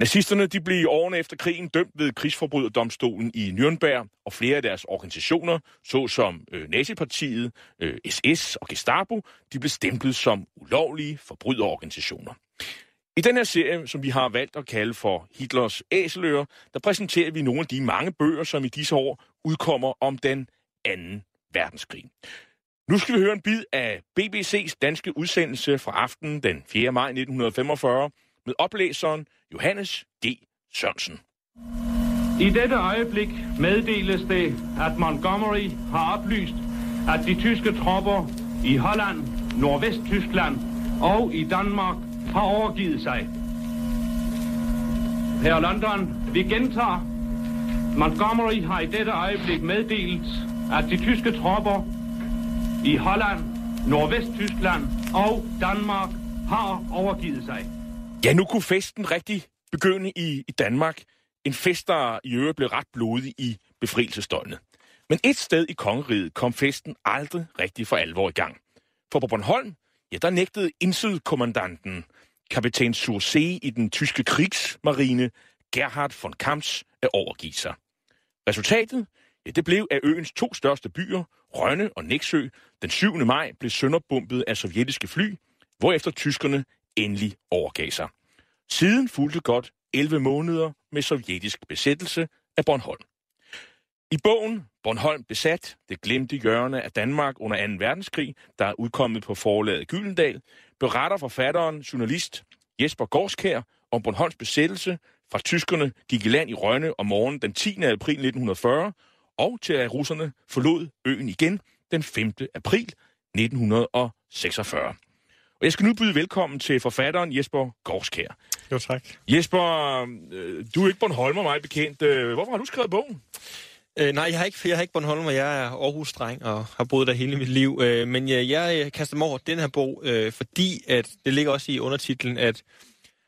Nazisterne de blev i årene efter krigen dømt ved krigsforbryderdomstolen i Nürnberg, og flere af deres organisationer, såsom øh, Nazipartiet, øh, SS og Gestapo, de blev stemplet som ulovlige forbryderorganisationer. I den her serie, som vi har valgt at kalde for Hitlers Æseløer, der præsenterer vi nogle af de mange bøger, som i disse år udkommer om den anden verdenskrig. Nu skal vi høre en bid af BBC's danske udsendelse fra aftenen den 4. maj 1945 med oplæseren Johannes G. Sørensen. I dette øjeblik meddeles det, at Montgomery har oplyst, at de tyske tropper i Holland, Nordvesttyskland og i Danmark har overgivet sig. Her London, vi gentager. Montgomery har i dette øjeblik meddelt, at de tyske tropper i Holland, Nordvesttyskland og Danmark har overgivet sig. Ja, nu kunne festen rigtig begynde i, i Danmark. En fest, der i øvrigt blev ret blodig i befrielsesdøgnet. Men et sted i kongeriget kom festen aldrig rigtig for alvor i gang. For på Bornholm, ja, der nægtede indsødkommandanten, kapitän Sursé i den tyske krigsmarine, Gerhard von Kamps, at overgive sig. Resultatet? Ja, det blev, at øens to største byer, Rønne og Næksø, den 7. maj blev sønderbumpet af sovjetiske fly, hvorefter tyskerne endelig overgav sig. Siden fulgte godt 11 måneder med sovjetisk besættelse af Bornholm. I bogen Bornholm besat, det glemte hjørne af Danmark under 2. verdenskrig, der er udkommet på forlaget Gyldendal, beretter forfatteren, journalist Jesper Gorskær om Bornholms besættelse fra tyskerne gik i land i Rønne om morgenen den 10. april 1940, og til at russerne forlod øen igen den 5. april 1946. Og jeg skal nu byde velkommen til forfatteren Jesper Gårdskær. Jo, tak. Jesper, øh, du er ikke Bornholmer, mig bekendt. Øh, hvorfor har du skrevet bogen? Øh, nej, jeg har ikke, jeg har ikke Bornholm, jeg er Aarhus-dreng og har boet der hele mit liv. Øh, men jeg, jeg kaster mig over den her bog, øh, fordi at det ligger også i undertitlen, at,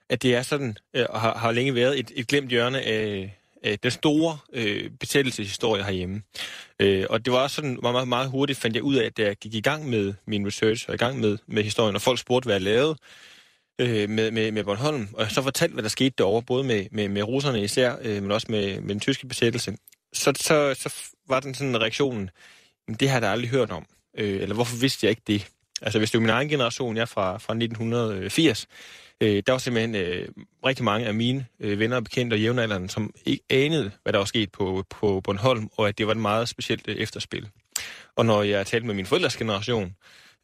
at det er sådan, øh, og har, har længe været et, et glemt hjørne af, øh, den store øh, besættelseshistorie herhjemme. Øh, og det var også sådan, meget, meget hurtigt fandt jeg ud af, at jeg gik i gang med min research og i gang med, med historien, og folk spurgte, hvad jeg lavede øh, med, med, med Bornholm. Og jeg så fortalte, hvad der skete derovre, både med, med, med russerne især, øh, men også med, med den tyske besættelse. Så, så, så var den sådan en reaktion, det har jeg da aldrig hørt om. Øh, eller hvorfor vidste jeg ikke det? Altså hvis det er min egen generation, jeg er fra, fra 1980, øh, der var simpelthen øh, rigtig mange af mine øh, venner og bekendte og jævnaldrende, som ikke anede, hvad der var sket på, på Bornholm, og at det var et meget specielt øh, efterspil. Og når jeg talte med min forældres generation,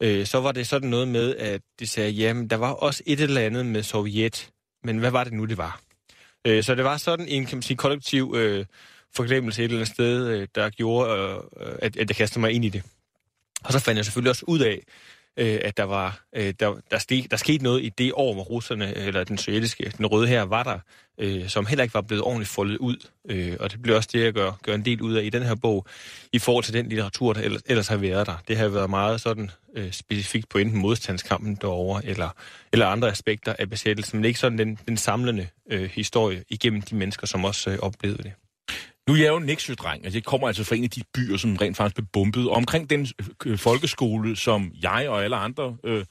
øh, så var det sådan noget med, at de sagde, jamen, der var også et eller andet med Sovjet, men hvad var det nu, det var? Øh, så det var sådan en, kan man sige, kollektiv øh, forglemmelse et eller andet sted, øh, der gjorde, øh, øh at, at jeg kastede mig ind i det. Og så fandt jeg selvfølgelig også ud af, øh, at der var øh, der, der, steg, der skete noget i det år, hvor russerne, eller den sovjetiske, den røde her, var der, øh, som heller ikke var blevet ordentligt foldet ud. Øh, og det blev også det, jeg gør, gør en del ud af i den her bog, i forhold til den litteratur, der ellers, ellers har været der. Det har været meget sådan øh, specifikt på enten modstandskampen derovre, eller, eller andre aspekter af besættelsen, men ikke sådan den, den samlende øh, historie igennem de mennesker, som også øh, oplevede det. Nu er jeg jo Næksø-dreng, altså jeg kommer altså fra en af de byer, som rent faktisk blev bumpet. Og omkring den øh, folkeskole, som jeg og alle andre øh,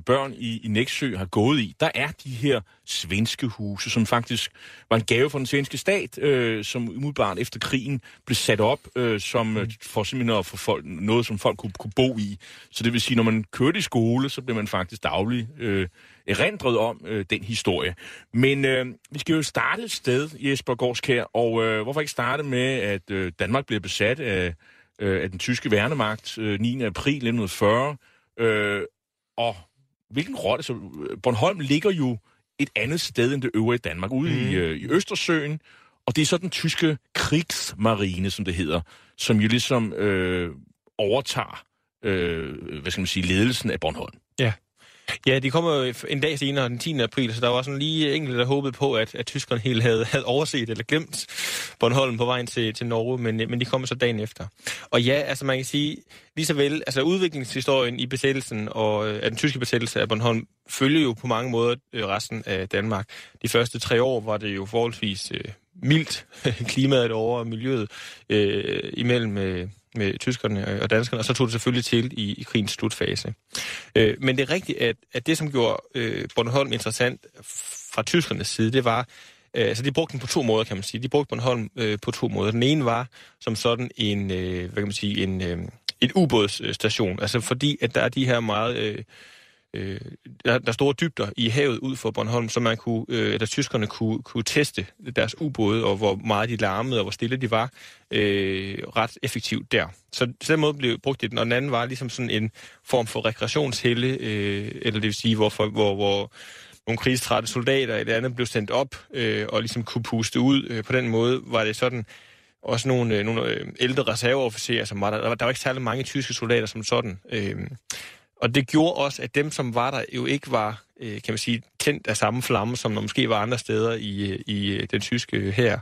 børn i, i Næksø har gået i, der er de her svenske huse, som faktisk var en gave fra den svenske stat, øh, som umiddelbart efter krigen blev sat op øh, som, øh, for simpelthen at få folk, noget, som folk kunne, kunne bo i. Så det vil sige, når man kørte i skole, så blev man faktisk daglig øh, erindret om øh, den historie. Men øh, vi skal jo starte et sted, Jesper Gårdskær, og øh, hvorfor ikke starte med, at øh, Danmark bliver besat af, øh, af den tyske værnemagt øh, 9. april 1940, øh, og hvilken rolle... Så Bornholm ligger jo et andet sted end det øvrige Danmark, ude mm. i, øh, i Østersøen, og det er så den tyske krigsmarine, som det hedder, som jo ligesom øh, overtager øh, hvad skal man sige, ledelsen af Bornholm. Ja. Ja, de kommer jo en dag senere, den 10. april, så der var sådan lige enkelte, der håbede på, at, at tyskerne helt havde, havde overset eller glemt Bornholm på vejen til, til Norge, men, øh, men de kommer så dagen efter. Og ja, altså man kan sige, lige så vel, altså udviklingshistorien i besættelsen og øh, af den tyske besættelse af Bornholm følger jo på mange måder øh, resten af Danmark. De første tre år var det jo forholdsvis øh, mildt klimaet over og miljøet øh, imellem øh, med tyskerne øh, og danskerne, og så tog det selvfølgelig til i, i krigens slutfase. Øh, men det er rigtigt, at, at det, som gjorde øh, Bornholm interessant fra tyskernes side, det var, øh, så de brugte den på to måder, kan man sige. De brugte Bornholm øh, på to måder. Den ene var som sådan en, øh, hvad kan man sige, en, øh, en ubådsstation, altså fordi, at der er de her meget... Øh, øh, der, der er store dybder i havet ud for Bornholm, så man kunne, øh, eller tyskerne kunne, kunne teste deres ubåde, og hvor meget de larmede, og hvor stille de var, øh, ret effektivt der. Så på den måde blev brugt det, og den anden var ligesom sådan en form for rekreationshelle, øh, eller det vil sige, hvor, for, hvor, hvor nogle krigstrætte soldater i det andet blev sendt op, øh, og ligesom kunne puste ud. Øh, på den måde var det sådan, også nogle, øh, nogle øh, ældre reserveofficerer, som var der. Der var, der var ikke særlig mange tyske soldater som sådan. Øh, og det gjorde også, at dem, som var der, jo ikke var, øh, kan man sige, tændt af samme flamme, som der måske var andre steder i, øh, i øh, den tyske øh, her.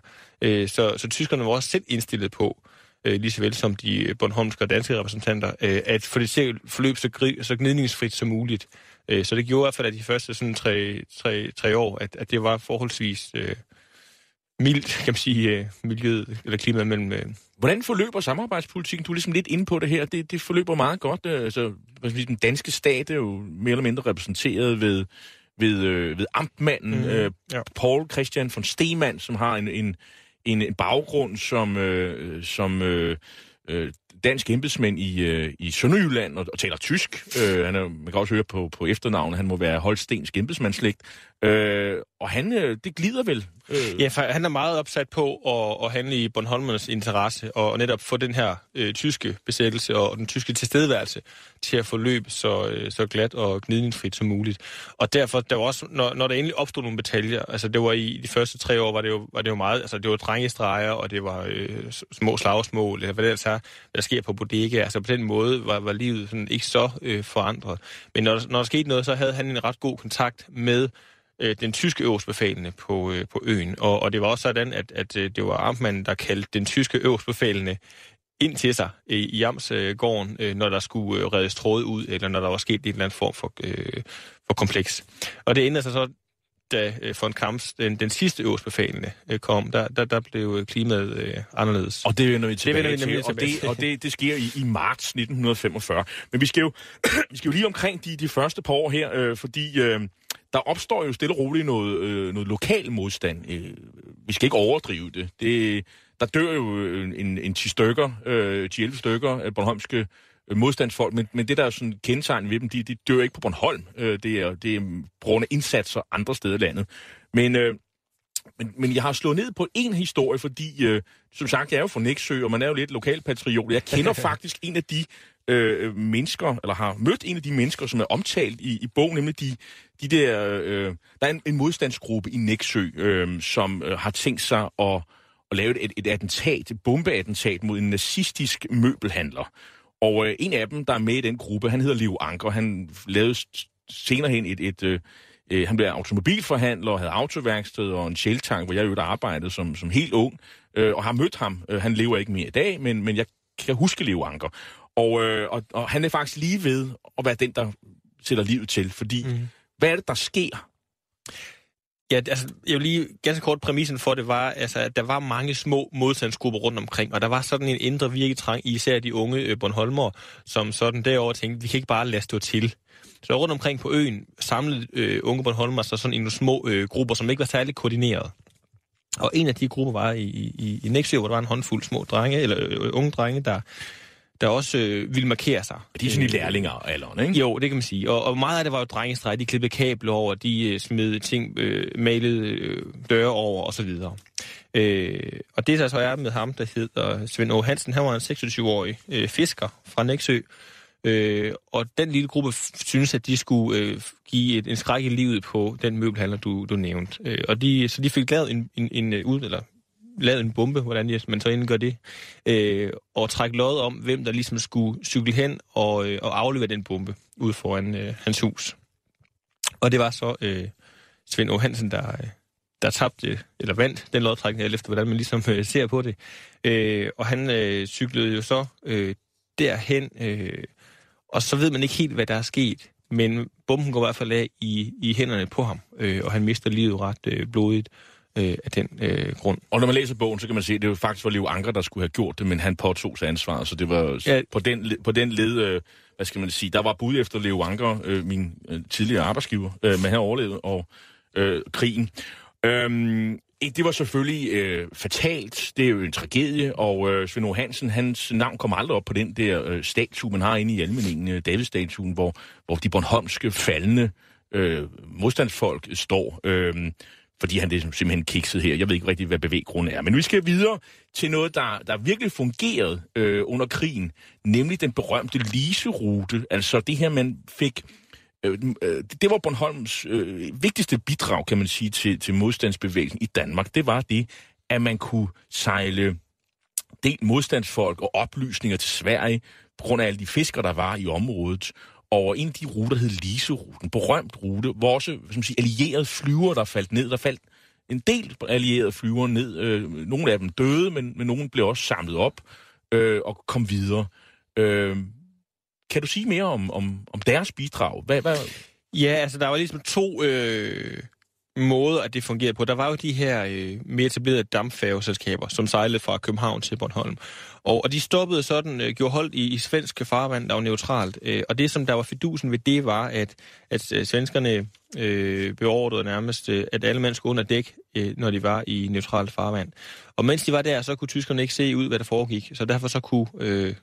Så, så tyskerne var også selv indstillet på, lige så vel som de Bornholmske og danske repræsentanter, at få det forløb så, så gnidningsfrit som muligt. Så det gjorde i hvert fald, at de første sådan tre, tre, tre år, at, at det var forholdsvis øh, mildt, kan man sige, miljøet eller klimaet mellem, Hvordan forløber samarbejdspolitikken? Du er ligesom lidt inde på det her. Det, det forløber meget godt. Altså, den danske stat er jo mere eller mindre repræsenteret ved, ved, øh, ved amtmanden mm, øh, ja. Paul Christian von Stemann, som har en, en, en, baggrund som, øh, som øh, øh, dansk embedsmænd i, øh, i Sønderjylland og, og taler tysk. Øh, han er, man kan også høre på, på efternavnet, han må være holstensk embedsmandsslægt. Øh, og han, øh, det glider vel? Øh. Ja, for han er meget opsat på at, at handle i Bornholmernes interesse, og, og netop få den her øh, tyske besættelse og den tyske tilstedeværelse til at forløbe så, øh, så glat og gnidningsfrit som muligt. Og derfor, der var også, når, når der endelig opstod nogle bataljer, altså det var i de første tre år, var det jo, var det jo meget, altså det var drengestreger, og det var øh, små slagsmål, eller hvad det altså er, hvad der sker på bodega. Altså på den måde var, var livet sådan ikke så øh, forandret. Men når, når der skete noget, så havde han en ret god kontakt med øh, den tyske øverstbefalende på, øh, på øen. Og, og det var også sådan, at, at øh, det var Amtmanden, der kaldte den tyske øverstbefalende ind til sig øh, i Jamsgården, øh, når der skulle øh, reddes tråde ud, eller når der var sket en eller anden form for, øh, for kompleks. Og det ændrede sig så, da øh, von Kamps, den, den sidste øverstbefalende, øh, kom, der, der, der blev klimaet øh, anderledes. Og det vender vi tilbage det vender vi til, og, det, og det, det sker i, i marts 1945. Men vi skal jo, vi skal jo lige omkring de, de første par år her, øh, fordi... Øh, der opstår jo stille og roligt noget, øh, noget lokal modstand. Øh, vi skal ikke overdrive det. det der dør jo en, en 10 stykker, øh, 10-11 stykker af bornholmske øh, modstandsfolk, men, men det der er sådan kendetegn ved dem, de, de dør ikke på Bornholm. Øh, det, er, det er på grund af indsatser andre steder i landet. Men, øh, men, men jeg har slået ned på en historie, fordi, øh, som sagt, jeg er jo fra Næksø, og man er jo lidt lokalpatriot. Jeg kender faktisk en af de øh, mennesker, eller har mødt en af de mennesker, som er omtalt i, i bogen, nemlig de, de der... Øh, der er en, en modstandsgruppe i Næksø, øh, som øh, har tænkt sig at, at lave et, et attentat, et bombeattentat mod en nazistisk møbelhandler. Og øh, en af dem, der er med i den gruppe, han hedder Leo Anker. Han lavede senere hen et... et øh, øh han blev automobilforhandler, havde autoværksted og en sjæltank, hvor jeg jo der arbejdede som, som helt ung, øh, og har mødt ham. Øh, han lever ikke mere i dag, men, men jeg kan huske Leo Anker. Og, øh, og, og han er faktisk lige ved at være den, der sætter livet til, fordi mm. hvad er det, der sker? Ja, altså, jeg vil lige ganske kort præmissen for det var, altså, at der var mange små modstandsgrupper rundt omkring, og der var sådan en indre virketrang i især de unge øh, Bornholmer, som sådan derover tænkte, vi kan ikke bare lade stå til. Så rundt omkring på øen samlede øh, unge Bornholmer sig sådan i nogle små øh, grupper, som ikke var særligt koordineret. Og en af de grupper var i, i, i Nexø, hvor der var en håndfuld små drenge, eller øh, unge drenge, der der også øh, ville markere sig. De er sådan i øh, lærlinger alderen, ikke? Jo, det kan man sige. Og, og meget af det var jo drengestræk. De klippede kabler over, de øh, smed ting, øh, malede øh, døre over osv. Øh, og det der så er med ham, der hedder Svend O. Hansen, han var en 26-årig øh, fisker fra Næksø, Øh, og den lille gruppe synes, at de skulle øh, give et, en skræk i livet på den møbelhandler, du, du nævnte. Øh, og de, så de fik lavet en, en, en, øh, ud, eller lavet en bombe, hvordan man så indgår det, øh, og trække lod om, hvem der ligesom skulle cykle hen og, øh, og aflevere den bombe ud foran øh, hans hus. Og det var så øh, Svend O. Hansen, der, øh, der tabte, eller vandt den lodtrækning, efter hvordan man ligesom øh, ser på det. Øh, og han øh, cyklede jo så øh, derhen, øh, og så ved man ikke helt, hvad der er sket. Men bomben går i hvert fald af i, i hænderne på ham, øh, og han mister livet ret øh, blodigt øh, af den øh, grund. Og når man læser bogen, så kan man se, at det jo faktisk var Leo Anker, der skulle have gjort det, men han påtog sig ansvaret, så det var ja. på, den, på den led, øh, hvad skal man sige, der var bud efter Leo Anker, øh, min øh, tidligere arbejdsgiver, øh, men han overlevede og øh, krigen. Øhm, det var selvfølgelig øh, fatalt. Det er jo en tragedie, og øh, Svend Hansen, hans navn kommer aldrig op på den der øh, statue, man har inde i Almeningen, øh, Davidstatuen, hvor, hvor de bornholmske faldende øh, modstandsfolk står. Øh, fordi han det simpelthen kikset her. Jeg ved ikke rigtig, hvad bevæggrunden er. Men vi skal videre til noget, der, der virkelig fungerede øh, under krigen, nemlig den berømte Lise-rute. Altså det her, man fik... Øh, øh, det var Bornholms øh, vigtigste bidrag, kan man sige, til, til modstandsbevægelsen i Danmark. Det var det, at man kunne sejle del modstandsfolk og oplysninger til Sverige, på grund af alle de fiskere, der var i området over en af de ruter, der hed Lise-ruten. Berømt rute, hvor også som siger, allierede flyver, der faldt ned. Der faldt en del allierede flyver ned. Øh, nogle af dem døde, men, men nogle blev også samlet op øh, og kom videre. Øh, kan du sige mere om, om, om deres bidrag? Hvad, hvad? Ja, altså der var ligesom to øh, måder, at det fungerede på. Der var jo de her øh, mere etablerede dampfærgeselskaber, som sejlede fra København til Bornholm. Og, og de stoppede sådan, øh, gjorde holdt i, i svensk farvand, der var neutralt. Øh, og det, som der var fidusen ved det, var, at, at øh, svenskerne øh, beordrede nærmest, øh, at alle mænd skulle under dæk, øh, når de var i neutralt farvand. Og mens de var der, så kunne tyskerne ikke se ud, hvad der foregik. Så derfor så kunne øh,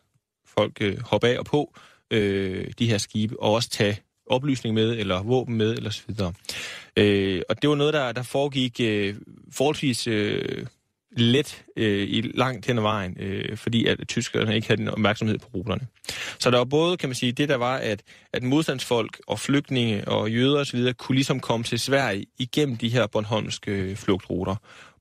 folk øh, hoppe af og på øh, de her skibe, og også tage oplysning med, eller våben med, eller så videre. Øh, og det var noget, der, der foregik øh, forholdsvis øh, let øh, i langt hen ad vejen, øh, fordi at tyskerne ikke havde den opmærksomhed på ruterne. Så der var både, kan man sige, det der var, at, at modstandsfolk og flygtninge og jøder osv. kunne ligesom komme til Sverige igennem de her Bornholmske øh, flugtruter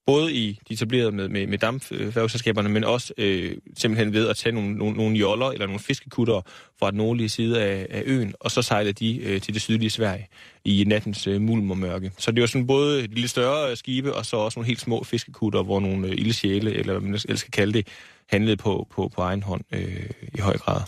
både i de etablerede med, med, med dampfærgeselskaberne, men også øh, simpelthen ved at tage nogle, nogle, nogle joller eller nogle fiskekutter fra den nordlige side af, af øen, og så sejle de øh, til det sydlige Sverige i nattens øh, mulm og mørke. Så det var sådan både de lidt større øh, skibe, og så også nogle helt små fiskekutter, hvor nogle øh, ildsjæle, eller hvad man ellers skal kalde det, handlede på, på, på egen hånd øh, i høj grad.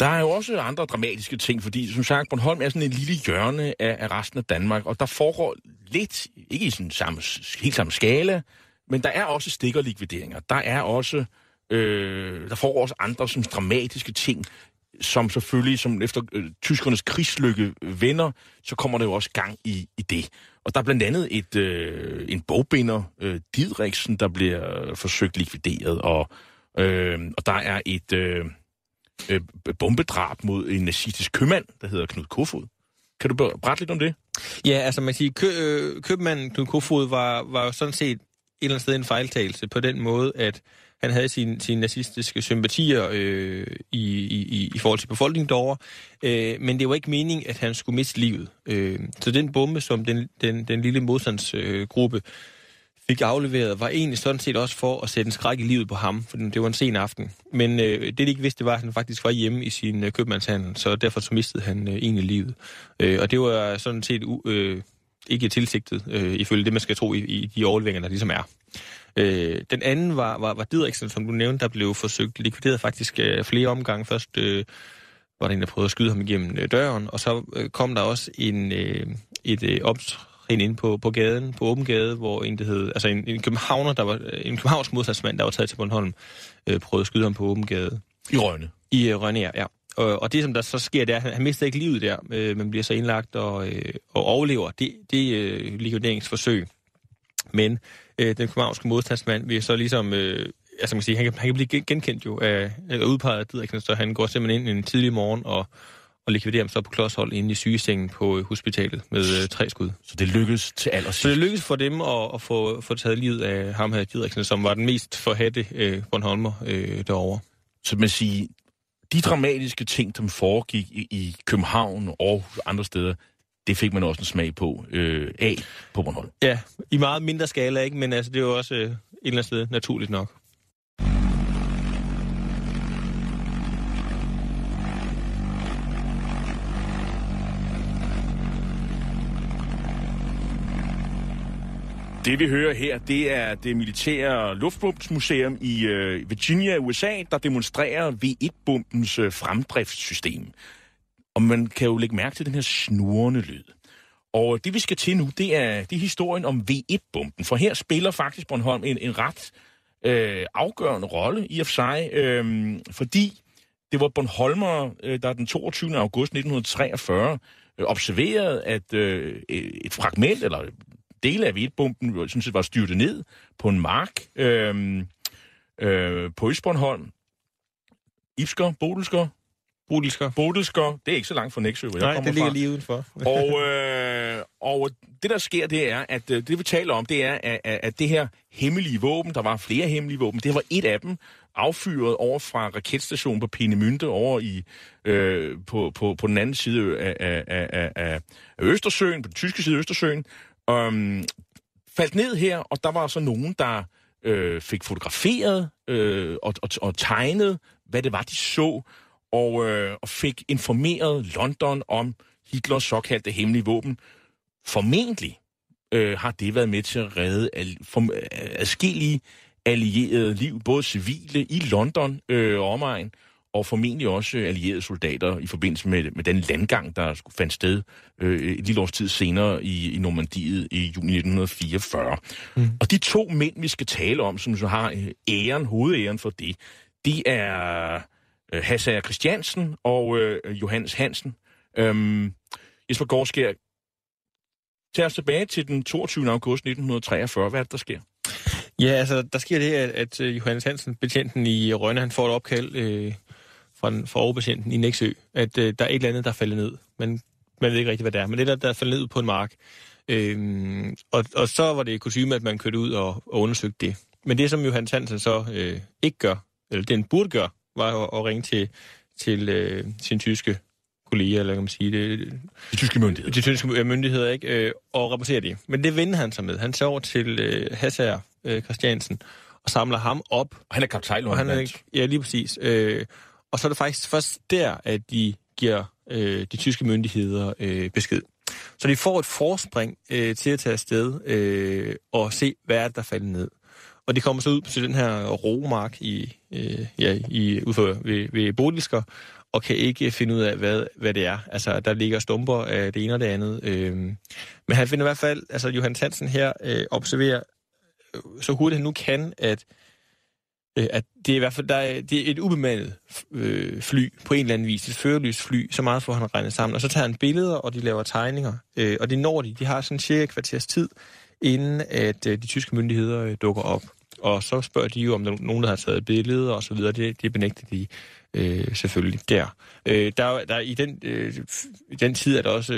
Der er jo også andre dramatiske ting, fordi som sagt, Bornholm er sådan en lille hjørne af, af resten af Danmark, og der foregår lidt, ikke i sådan samme, helt samme skala, men der er også stikkerlikvideringer. Der er også, øh, der foregår også andre som dramatiske ting, som selvfølgelig, som efter øh, tyskernes krigslykke vender, så kommer der jo også gang i, i det. Og der er blandt andet et, øh, en bogbinder, øh, Didriksen, der bliver forsøgt likvideret, og, øh, og der er et... Øh, øh, bombedrab mod en nazistisk købmand, der hedder Knud Kofod. Kan du berette lidt om det? Ja, altså man siger, kø, øh, købmanden Knud Kofod var, var jo sådan set et eller andet sted en fejltagelse på den måde, at han havde sine, sin nazistiske sympatier øh, i, i, i forhold til befolkningen derovre, øh, men det var ikke meningen, at han skulle miste livet. Øh, så den bombe, som den, den, den lille modstandsgruppe øh, fik afleveret, var egentlig sådan set også for at sætte en skræk i livet på ham, for det var en sen aften. Men øh, det, de ikke vidste, var, at han faktisk var hjemme i sin øh, købmandshandel, så derfor så mistede han øh, egentlig livet. Øh, og det var sådan set øh, ikke tilsigtet, øh, ifølge det, man skal tro i, i de overleveringer, der ligesom er. Øh, den anden var, var, var Didriksen, som du nævnte, der blev forsøgt likvideret faktisk øh, flere omgange. Først øh, var der en, der prøvede at skyde ham igennem øh, døren, og så øh, kom der også en, øh, et øh, en inde på, på gaden, på åben gade, hvor en, der hed, altså en, en københavner, der var, en københavns modstandsmand, der var taget til Bornholm, øh, prøvede at skyde ham på åben gade. I Rønne? I øh, Rønne, ja. ja. Og, og det, som der så sker, det er, at han, han mister ikke livet der, øh, men bliver så indlagt og, øh, og overlever. Det, det er øh, likvideringsforsøg. Men øh, den københavnske modstandsmand vil så ligesom... Øh, altså man kan sige, han kan, han kan blive genkendt jo af, af udpeget af Didriksen, så han går simpelthen ind en tidlig morgen og og likvidere ham så på klodshold inde i sygesengen på øh, hospitalet med øh, tre skud. Så det lykkedes til allersidst? Så det lykkedes for dem at, at få, få taget livet af ham her, Didriksen, som var den mest forhatte øh, Bornholmer øh, derovre. Så man siger, de dramatiske ting, som foregik i, i København og andre steder, det fik man også en smag på øh, af på Bornholm. Ja, i meget mindre skala, ikke? Men altså, det er jo også øh, et eller andet sted naturligt nok. Det vi hører her, det er det militære luftbombsmuseum i øh, Virginia, USA, der demonstrerer V1-bombens øh, fremdriftssystem. Og man kan jo lægge mærke til den her snurrende lyd. Og det vi skal til nu, det er, det er historien om V1-bomben. For her spiller faktisk Bornholm en, en ret øh, afgørende rolle i og for sig, øh, fordi det var Bornholmer, øh, der den 22. august 1943 øh, observerede, at øh, et fragment, eller dele af V1-bomben, sådan set var styrtet ned på en mark øh, øh, på Østbornholm. Ibsker, Bodelsker, Brudelsker. Bodelsker, det er ikke så langt fra Næksø, hvor jeg Nej, kommer det ligger fra. lige udenfor. Og, øh, og det, der sker, det er, at øh, det vi taler om, det er, at, at det her hemmelige våben, der var flere hemmelige våben, det var et af dem, affyret over fra raketstationen på Peenemünde over i, øh, på, på, på den anden side af, af, af, af, af Østersøen, på den tyske side af Østersøen, um, faldt ned her, og der var så nogen, der øh, fik fotograferet øh, og, og, og tegnet, hvad det var, de så, og, øh, og fik informeret London om Hitlers såkaldte hemmelige våben. Formentlig øh, har det været med til at redde al, for, øh, adskillige allierede liv, både civile i London øh, og omegn, og formentlig også allierede soldater i forbindelse med, med den landgang, der skulle fandt sted øh, et lille års tid senere i, i Normandiet i juni 1944. Mm. Og de to mænd, vi skal tale om, som så har øh, æren, hovedæren for det, de er øh, Hassager Christiansen og øh, Johannes Hansen. Øhm, Jesper Gårdskær, tag os tilbage til den 22. august 1943. Hvad er det, der sker? Ja, altså, der sker det, at, at øh, Johannes Hansen, betjenten i Rønne, han får et opkald øh, fra, den- fra overbetjenten i Næksø, at øh, der er et eller andet, der er faldet ned. Men man ved ikke rigtig, hvad det er. Men det er der, der er faldet ned på en mark. Øhm, og, og så var det kutume, at man kørte ud og, og undersøgte det. Men det, som Johannes Hansen så øh, ikke gør, eller den burde gøre, var at, at ringe til, til øh, sin tyske kollega, eller kan man sige det, De tyske myndigheder. de tyske myndigheder, ikke? Øh, og rapporterer det. Men det vender han sig med. Han tager over til øh, Hassager øh, Christiansen og samler ham op. Og han er kaptajn, Og han er, ja, lige præcis. Øh, og så er det faktisk først der, at de giver øh, de tyske myndigheder øh, besked. Så de får et forspring øh, til at tage afsted øh, og se, hvad er det, der falder ned. Og de kommer så ud til den her romark i, øh, ja, i, ud for, ved, ved Bodilsker, og kan ikke finde ud af, hvad, hvad det er. Altså, der ligger stumper af det ene og det andet. Øh, men han finder i hvert fald, altså Johan Hansen her øh, observerer øh, så hurtigt han nu kan, at Øh, at det er i hvert fald der er, det er et ubemandet øh, fly på en eller anden vis, et førerløst fly, så meget får han regnet sammen. Og så tager han billeder, og de laver tegninger, øh, og det når de. De har sådan cirka kvarters tid, inden at øh, de tyske myndigheder øh, dukker op. Og så spørger de jo, om der er nogen, der har taget billeder og så videre. Det, det benægter de øh, selvfølgelig der. Øh, der, der i, den, øh, I den tid er der også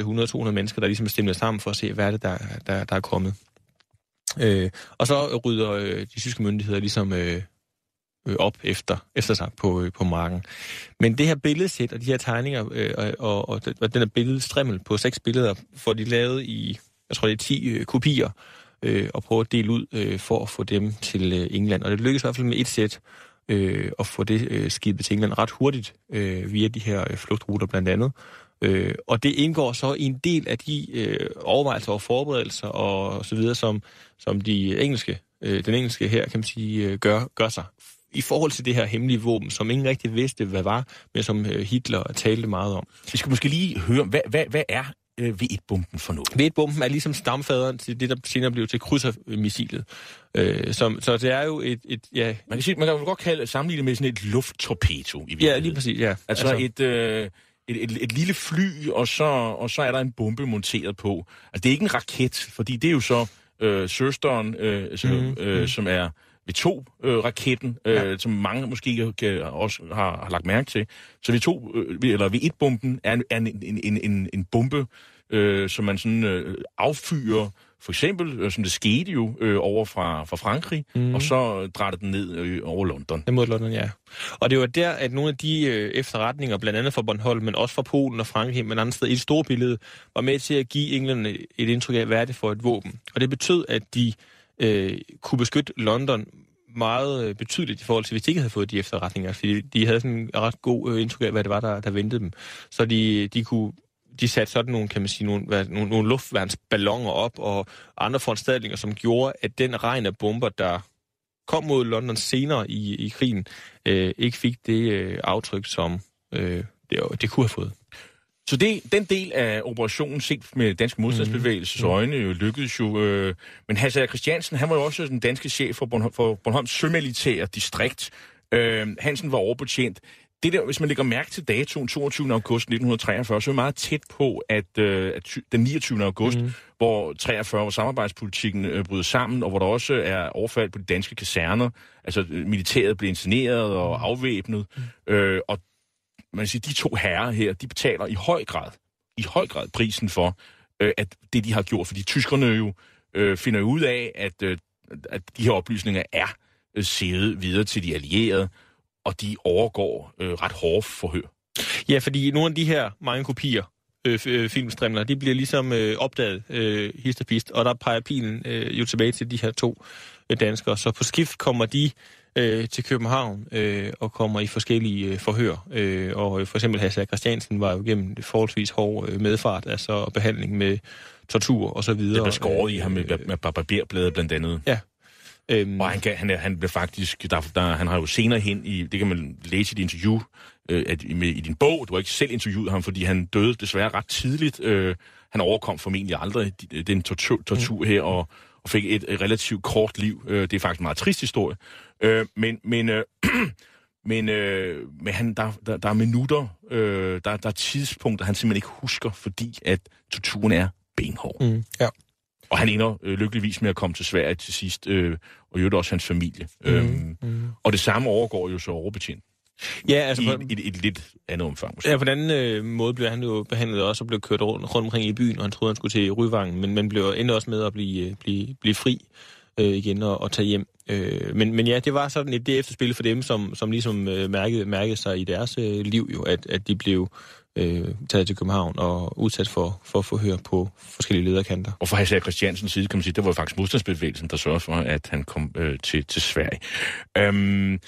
100-200 mennesker, der ligesom er stemmet sammen for at se, hvad er det, der, der, der er kommet. Øh, og så rydder øh, de tyske myndigheder ligesom øh, øh, op efter, efter sig på, øh, på marken. Men det her billedsæt og de her tegninger øh, og, og, og, den- her billedstrimmel på seks billeder, får de lavet i, jeg tror det er 10 øh, kopier, øh, og prøve at dele ud øh, for at få dem til øh, England. Og det lykkedes i hvert fald med et sæt øh, at få det øh, skibet til England ret hurtigt øh, via de her øh, flugtruter blandt andet. Øh, og det indgår så i en del af de øh, overvejelser og forberedelser og så videre, som, som de engelske, øh, den engelske her, kan man sige, øh, gør, gør sig i forhold til det her hemmelige våben, som ingen rigtig vidste, hvad var, men som øh, Hitler talte meget om. Vi skal måske lige høre, hvad, hvad, hvad er øh, V1-bomben for noget? V1-bomben er ligesom stamfaderen til det, der senere blev til krydsermissilet. Øh, som, så det er jo et, et ja, Man kan, sige, man kan jo godt kalde, sammenligne det med sådan et lufttorpedo i ja, virkeligheden. lige præcis, ja. Altså, altså et, øh, et, et, et lille fly, og så, og så er der en bombe monteret på. Altså, det er ikke en raket, fordi det er jo så øh, Søsteren, øh, som, Mhm, mm, øh, som er V2-raketten, øh, ja. som mange måske kan, også har, har lagt mærke til. Så V2, øh, eller V1-bomben er, en- er en, en, en, en, en bombe, øh, som man sådan øh, affyrer, for eksempel, øh, som det skete jo øh, over fra, fra Frankrig, mm. og så drætter den ned øh, over London. Den mod London, ja. Og det var der, at nogle af de øh, efterretninger, blandt andet fra Bornholm, men også fra Polen og Frankrig, men andre steder i det store billede, var med til at give England et indtryk af, hvad det for et våben. Og det betød, at de øh, kunne beskytte London meget øh, betydeligt i forhold til, hvis de ikke havde fået de efterretninger, fordi de havde sådan en ret god øh, indtryk af, hvad det var, der, der ventede dem. Så de, de kunne de satte sådan nogle, kan man sige, nogle, hvad, nogle, nogle luftværnsballoner op og andre foranstaltninger, som gjorde, at den regn af bomber, der kom mod London senere i, i krigen, øh, ikke fik det øh, aftryk, som øh, det, det kunne have fået. Så det, den del af operationen, set med dansk modstandsbevægelses mm. øjne, jo lykkedes jo. Øh, men Hasse Christiansen, han var jo også den danske chef for, Bornholm, for Bornholms Sømilitære Distrikt. Øh, Hansen var overbetjent. Det der, hvis man lægger mærke til datoen 22. august 1943, så er vi meget tæt på, at, øh, at den 29. august, mm. hvor 43, hvor samarbejdspolitikken øh, bryder sammen, og hvor der også er overfald på de danske kaserner, altså militæret blev insceneret og mhm. afvæbnet, mm. øh, og man siger, de to herrer her, de betaler i høj grad, i høj grad prisen for, øh, at det de har gjort, fordi tyskerne jo øh, finder ud af, at, øh, at de her oplysninger er øh, sædet videre til de allierede, og de overgår øh, ret hårde forhør. Ja, fordi nogle af de her mange kopier, øh, øh filmstrimler, de bliver ligesom øh, opdaget øh, hist og pist, og der peger pilen øh, jo tilbage til de her to øh, danskere. Så på skift kommer de øh, til København øh, og kommer i forskellige øh, forhør. Øh, og øh, for eksempel Hasse Christiansen var jo gennem forholdsvis hård øh, medfart, altså behandling med tortur og så videre. Det blev skåret i ham med, med barberbladet blandt andet. Ja. Øhm. Og han, kan, han, han blev faktisk, der, der, han har jo senere hen, i, det kan man læse i dit interview, øh, at, med, i din bog, du har ikke selv interviewet ham, fordi han døde desværre ret tidligt. Øh, han overkom formentlig aldrig den tortur, tortur her, og, og fik et, et relativt kort liv. Øh, det er faktisk en meget trist historie. Øh, men men, øh, men, øh, men han, der, der, der er minutter, øh, der, der er tidspunkter, han simpelthen ikke husker, fordi at torturen er benhård. Mm, ja. Og han ender øh, lykkeligvis med at komme til Sverige til sidst, øh, og jo også hans familie. Mm, øhm, mm. Og det samme overgår jo så overbetjent. Ja, altså... I et, et, et lidt andet omfang, måske. Ja, på den anden øh, måde blev han jo behandlet også og blev kørt rundt, rundt omkring i byen, og han troede, han skulle til Ryvangen, men man blev endte også med at blive, blive, blive fri øh, igen og, og tage hjem. Øh, men, men ja, det var sådan et det efterspil for dem, som, som ligesom øh, mærkede, mærkede sig i deres øh, liv jo, at, at de blev øh, taget til København og udsat for, for forhør på forskellige lederkanter. Og for Hasse Christiansens side, kan man sige, det var faktisk modstandsbevægelsen, der sørgede for, at han kom øh, til, til Sverige. Øhm,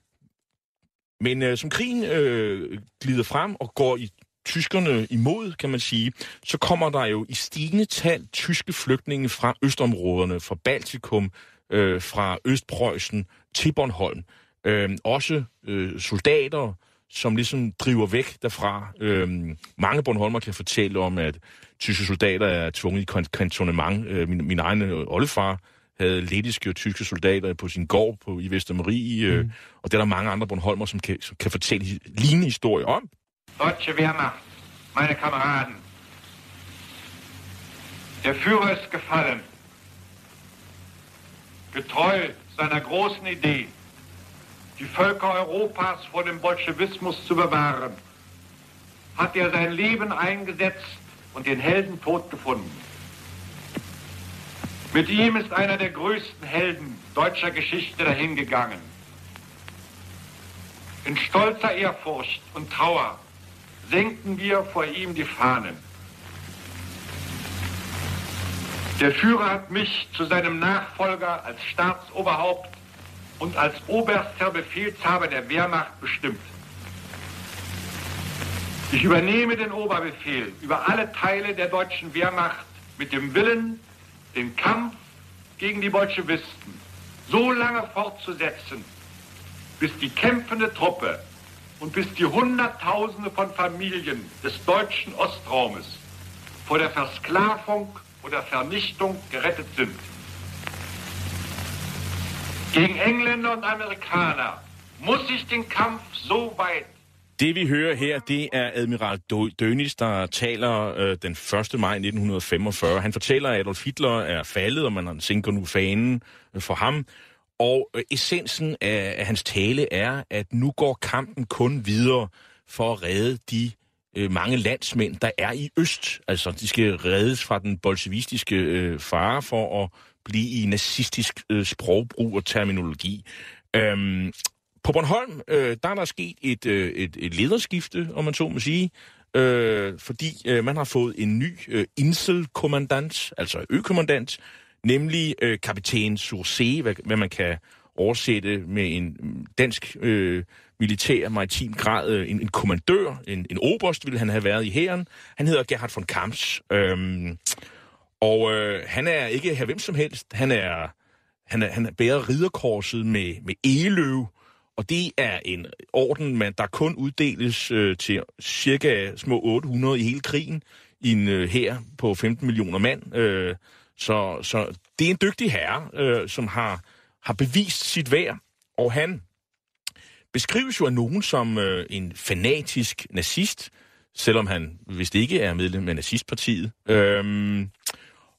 men øh, som krigen øh, glider frem og går i tyskerne imod, kan man sige, så kommer der jo i stigende tal tyske flygtninge fra østområderne, fra Baltikum, øh, fra Østpreussen til Bornholm. Øh, også øh, soldater, som ligesom driver væk derfra. Øhm, mange Bornholmer kan fortælle om, at tyske soldater er tvunget i kantonement. Øh, min, min egen oldefar havde lettiske og tyske soldater på sin gård på, i Vestermarie, øh, mm. og det er der mange andre Bornholmer, som kan, som kan fortælle lignende historier om. Deutsche Wehrmacht, meine Kameraden, der Führer ist gefallen. Getreu seiner großen Idee, die Völker Europas vor dem Bolschewismus zu bewahren, hat er sein Leben eingesetzt und den Heldentod gefunden. Mit ihm ist einer der größten Helden deutscher Geschichte dahingegangen. In stolzer Ehrfurcht und Trauer senken wir vor ihm die Fahnen. Der Führer hat mich zu seinem Nachfolger als Staatsoberhaupt und als oberster Befehlshaber der Wehrmacht bestimmt. Ich übernehme den Oberbefehl über alle Teile der deutschen Wehrmacht mit dem Willen, den Kampf gegen die Bolschewisten so lange fortzusetzen, bis die kämpfende Truppe und bis die Hunderttausende von Familien des deutschen Ostraumes vor der Versklavung oder Vernichtung gerettet sind. Gegen Engländer und Amerikaner muss ich den Kampf so weit Det vi hører her, det er Admiral Dönis, der taler øh, den 1. maj 1945. Han fortæller, at Adolf Hitler er faldet, og man sænker nu fanen øh, for ham. Og øh, essensen af, af hans tale er, at nu går kampen kun videre for at redde de øh, mange landsmænd, der er i øst. Altså, de skal reddes fra den bolsjevistiske øh, fare for at blive i nazistisk øh, sprogbrug og terminologi. Øhm, på Bornholm, øh, der er der sket et, øh, et, et lederskifte, om man så må sige, øh, fordi øh, man har fået en ny øh, inselkommandant, altså økommandant, nemlig øh, kapitæn Sursé, hvad, hvad man kan oversætte med en dansk øh, militær maritim grad, øh, en, en kommandør, en, en oberst ville han have været i hæren. Han hedder Gerhard von Kamps. Øhm, og øh, han er ikke her hvem som helst. Han er han, er, han bærer ridderkorset med, med egeløv, og det er en orden, man, der kun uddeles øh, til cirka små 800 i hele krigen, i en øh, her på 15 millioner mand. Øh, så, så det er en dygtig herre, øh, som har, har bevist sit værd, og han beskrives jo af nogen som øh, en fanatisk nazist, selvom han vist ikke er medlem af nazistpartiet. Øhm,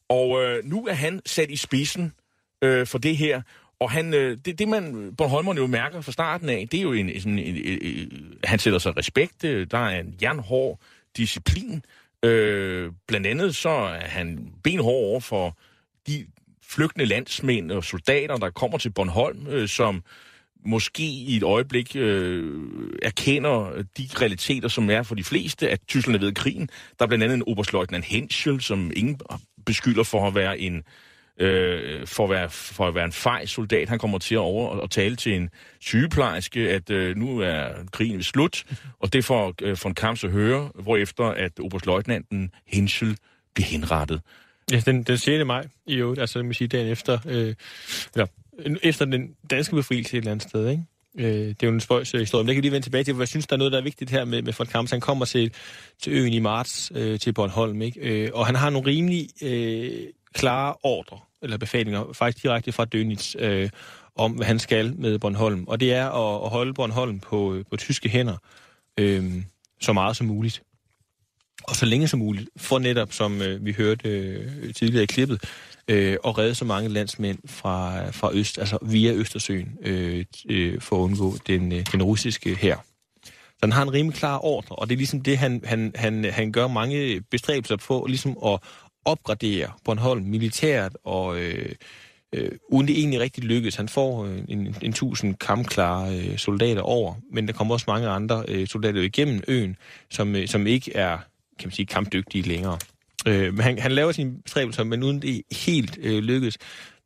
og øh, nu er han sat i spidsen øh, for det her, og han, øh, det, det man Bornholmerne jo mærker fra starten af, det er jo en, sådan en, en, en han sætter sig respekt, øh, der er en jernhård disciplin. Øh, blandt andet så er han benhård over for de flygtende landsmænd og soldater, der kommer til Bornholm, øh, som måske i et øjeblik øh, erkender de realiteter, som er for de fleste, at Tyskland er ved krigen. Der er blandt andet en oberstløjtnant Henschel, som ingen beskylder for at være en øh, Øh, for, at være, for at være en fej soldat. Han kommer til at over og tale til en sygeplejerske, at øh, nu er krigen ved slut, og det får øh, von Kamps at høre, hvorefter at oberstløjtnanten Henschel bliver henrettet. Ja, den, den 6. maj i øvrigt, altså man sige dagen efter, øh, eller efter den danske befrielse et eller andet sted, ikke? Øh, det er jo en spøjs øh, historie, men det kan lige vende tilbage til, for jeg synes, der er noget, der er vigtigt her med, med von Kamps. Han kommer til, til øen i marts øh, til Bornholm, ikke? Øh, og han har nogle rimelig øh, klare ordre, eller befalinger, faktisk direkte fra Dönitz, øh, om hvad han skal med Bornholm. Og det er at, at holde Bornholm på, øh, på tyske hænder øh, så meget som muligt og så længe som muligt, for netop, som øh, vi hørte øh, tidligere i klippet, øh, at redde så mange landsmænd fra, fra øst, altså via Østersøen, øh, øh, for at undgå den, øh, den russiske her. Så han har en rimelig klar ordre, og det er ligesom det, han, han, han, han gør mange bestræbelser på, ligesom at opgradere Bornholm militært, og øh, øh, uden det egentlig rigtig lykkes. Han får øh, en, en tusind kampklare øh, soldater over, men der kommer også mange andre øh, soldater igennem øen, som, øh, som ikke er kan man sige, kampdygtige længere. Øh, men han, han laver sine bestræbelser, men uden det helt øh, lykkes.